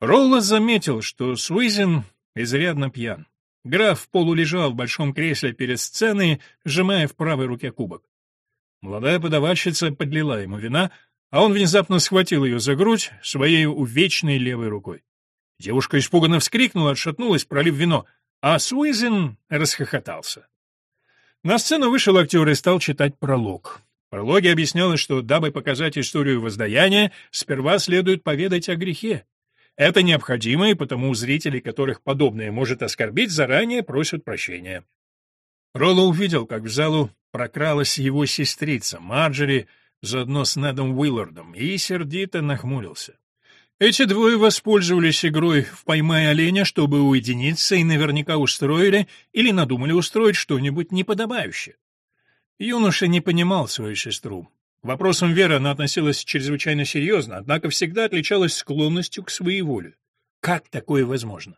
Speaker 1: Ролла заметил, что Суизин изрядно пьян. Граф полулежал в большом кресле перед сценой, сжимая в правой руке кубок. Молодая подавальщица подлила ему вина, а он внезапно схватил ее за грудь своей увечной левой рукой. Девушка испуганно вскрикнула, отшатнулась, пролив вино, а Суизин расхохотался. На сцену вышел актер и стал читать пролог прологе объяснялось, что, дабы показать историю воздаяния, сперва следует поведать о грехе. Это необходимо, и потому зрители, которых подобное может оскорбить, заранее просят прощения. Ролло увидел, как в залу прокралась его сестрица Марджери, заодно с Недом Уиллардом, и сердито нахмурился. Эти двое воспользовались игрой в «Поймай оленя», чтобы уединиться, и наверняка устроили или надумали устроить что-нибудь неподобающее. Юноша не понимал свою сестру. К вопросам веры она относилась чрезвычайно серьезно, однако всегда отличалась склонностью к своеволию. Как такое возможно?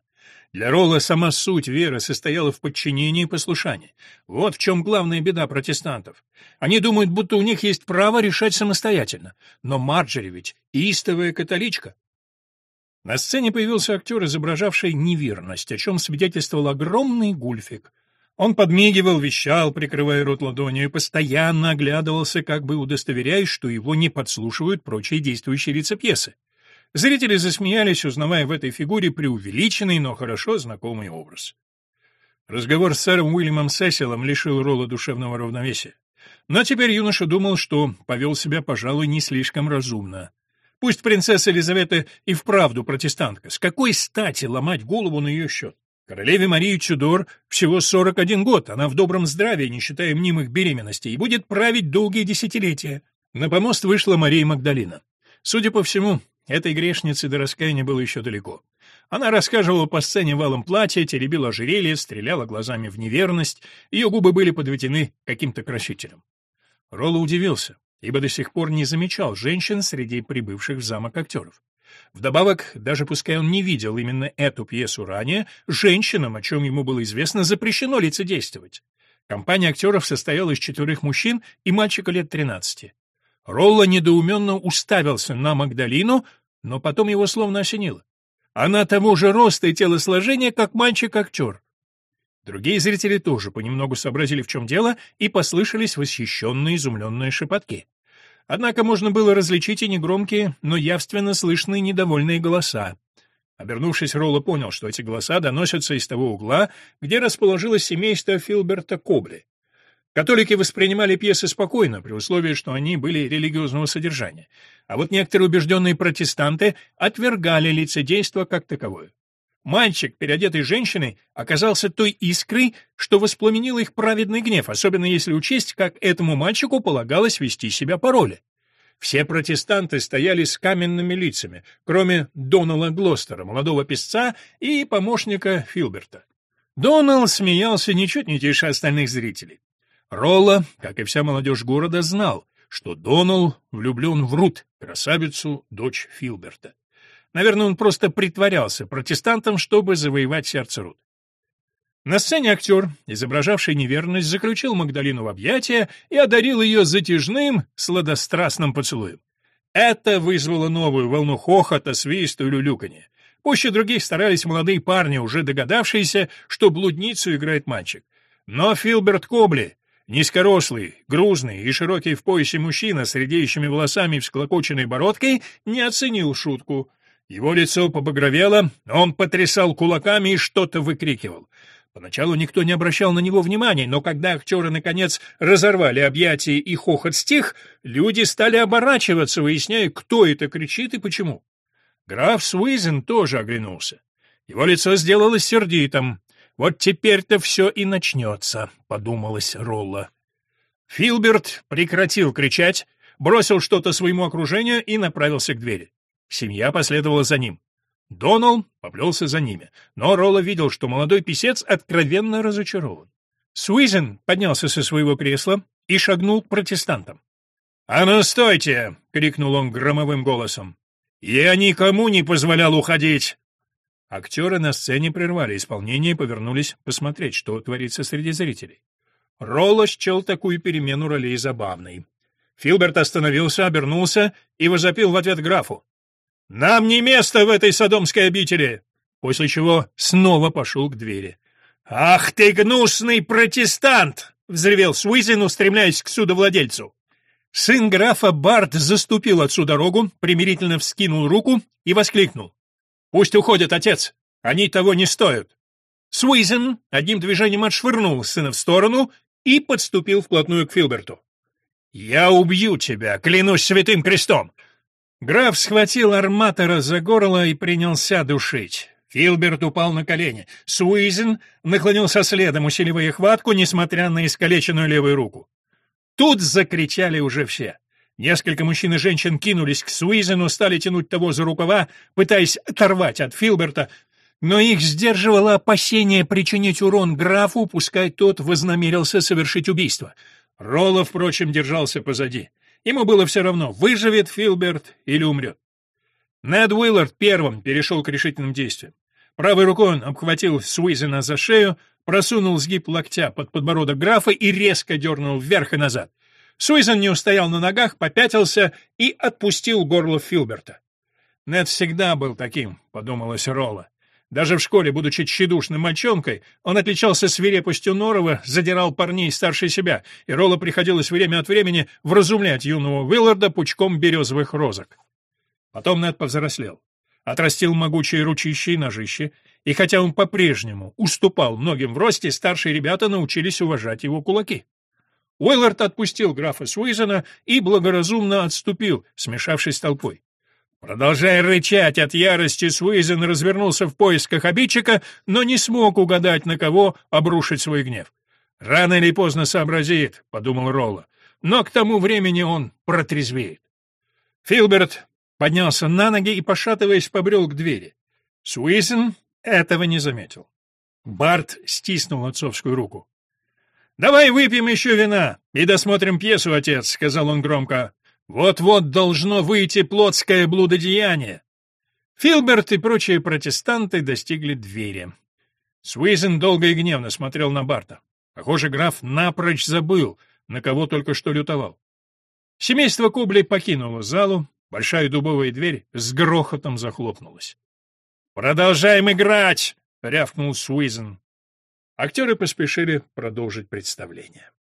Speaker 1: Для Ролла сама суть веры состояла в подчинении и послушании. Вот в чем главная беда протестантов. Они думают, будто у них есть право решать самостоятельно. Но Марджери ведь истовая католичка. На сцене появился актер, изображавший неверность, о чем свидетельствовал огромный гульфик — он подмигивал, вещал, прикрывая рот ладонью, и постоянно оглядывался, как бы удостоверяясь, что его не подслушивают прочие действующие лица пьесы. Зрители засмеялись, узнавая в этой фигуре преувеличенный, но хорошо знакомый образ. Разговор с сэром Уильямом Сесилом лишил Ролла душевного равновесия. Но теперь юноша думал, что повел себя, пожалуй, не слишком разумно. Пусть принцесса Елизавета и вправду протестантка, с какой стати ломать голову на ее счет? Королеве Марии Чудор всего 41 год, она в добром здравии, не считая мнимых беременностей, и будет править долгие десятилетия. На помост вышла Мария Магдалина. Судя по всему, этой грешнице до раскаяния было еще далеко. Она рассказывала по сцене валом платья, теребила ожерелье, стреляла глазами в неверность, ее губы были подведены каким-то красителем. Ролло удивился, ибо до сих пор не замечал женщин среди прибывших в замок актеров. Вдобавок, даже пускай он не видел именно эту пьесу ранее, женщинам, о чем ему было известно, запрещено лицедействовать. Компания актеров состояла из четверых мужчин и мальчика лет 13. Ролла недоуменно уставился на Магдалину, но потом его словно осенило. Она того же роста и телосложения, как мальчик-актер. Другие зрители тоже понемногу сообразили, в чем дело, и послышались восхищенные изумленные шепотки. Однако можно было различить и негромкие, но явственно слышные недовольные голоса. Обернувшись, Ролло понял, что эти голоса доносятся из того угла, где расположилось семейство Филберта Кобли. Католики воспринимали пьесы спокойно, при условии, что они были религиозного содержания. А вот некоторые убежденные протестанты отвергали лицедейство как таковое. Мальчик, переодетый женщиной, оказался той искрой, что воспламенило их праведный гнев, особенно если учесть, как этому мальчику полагалось вести себя по роли. Все протестанты стояли с каменными лицами, кроме Донала Глостера, молодого песца и помощника Филберта. Донал смеялся ничуть не тише остальных зрителей. Ролла, как и вся молодежь города, знал, что Донал влюблен в Рут, красавицу, дочь Филберта. Наверное, он просто притворялся протестантом, чтобы завоевать сердце Рут. На сцене актер, изображавший неверность, заключил Магдалину в объятия и одарил ее затяжным, сладострастным поцелуем. Это вызвало новую волну хохота, свиста и люлюканья. Пуще других старались молодые парни, уже догадавшиеся, что блудницу играет мальчик. Но Филберт Кобли, низкорослый, грузный и широкий в поясе мужчина с редеющими волосами и всклокоченной бородкой, не оценил шутку — его лицо побагровело, он потрясал кулаками и что-то выкрикивал. Поначалу никто не обращал на него внимания, но когда актеры, наконец, разорвали объятия и хохот стих, люди стали оборачиваться, выясняя, кто это кричит и почему. Граф Суизен тоже оглянулся. Его лицо сделалось сердитым. «Вот теперь-то все и начнется», — подумалось Ролла. Филберт прекратил кричать, бросил что-то своему окружению и направился к двери. Семья последовала за ним. Донал поплелся за ними, но Ролло видел, что молодой писец откровенно разочарован. Суизен поднялся со своего кресла и шагнул к протестантам. «А ну стойте!» — крикнул он громовым голосом. «Я никому не позволял уходить!» Актеры на сцене прервали исполнение и повернулись посмотреть, что творится среди зрителей. Ролло счел такую перемену ролей забавной. Филберт остановился, обернулся и возопил в ответ графу. Нам не место в этой содомской обители!» После чего снова пошел к двери. «Ах ты, гнусный протестант!» — взревел Суизин, устремляясь к судовладельцу. Сын графа Барт заступил отцу дорогу, примирительно вскинул руку и воскликнул. «Пусть уходят, отец! Они того не стоят!» Суизен одним движением отшвырнул сына в сторону и подступил вплотную к Филберту. «Я убью тебя, клянусь святым крестом! Граф схватил арматора за горло и принялся душить. Филберт упал на колени. Суизен наклонился следом, усиливая хватку, несмотря на искалеченную левую руку. Тут закричали уже все. Несколько мужчин и женщин кинулись к Суизену, стали тянуть того за рукава, пытаясь оторвать от Филберта, но их сдерживало опасение причинить урон графу, пускай тот вознамерился совершить убийство. Ролло, впрочем, держался позади. Ему было все равно, выживет Филберт или умрет. Нед Уиллард первым перешел к решительным действиям. Правой рукой он обхватил Суизена за шею, просунул сгиб локтя под подбородок графа и резко дернул вверх и назад. Суизен не устоял на ногах, попятился и отпустил горло Филберта. Нед всегда был таким, подумалось Ролла. Даже в школе, будучи тщедушным мальчонкой, он отличался свирепостью Норова, задирал парней старше себя, и Ролла приходилось время от времени вразумлять юного Уилларда пучком березовых розок. Потом Нед повзрослел, отрастил могучие ручища и ножище, и хотя он по-прежнему уступал многим в росте, старшие ребята научились уважать его кулаки. Уиллард отпустил графа Суизена и благоразумно отступил, смешавшись толпой. Продолжая рычать от ярости, Суизен развернулся в поисках обидчика, но не смог угадать, на кого обрушить свой гнев. «Рано или поздно сообразит», — подумал Ролла, — «но к тому времени он протрезвеет». Филберт поднялся на ноги и, пошатываясь, побрел к двери. Суизен этого не заметил. Барт стиснул отцовскую руку. «Давай выпьем еще вина и досмотрим пьесу, отец», — сказал он громко. Вот-вот должно выйти плотское блудодеяние. Филберт и прочие протестанты достигли двери. Суизен долго и гневно смотрел на Барта. Похоже, граф напрочь забыл, на кого только что лютовал. Семейство Кублей покинуло залу, большая дубовая дверь с грохотом захлопнулась. «Продолжаем играть!» — рявкнул Суизен. Актеры поспешили продолжить представление.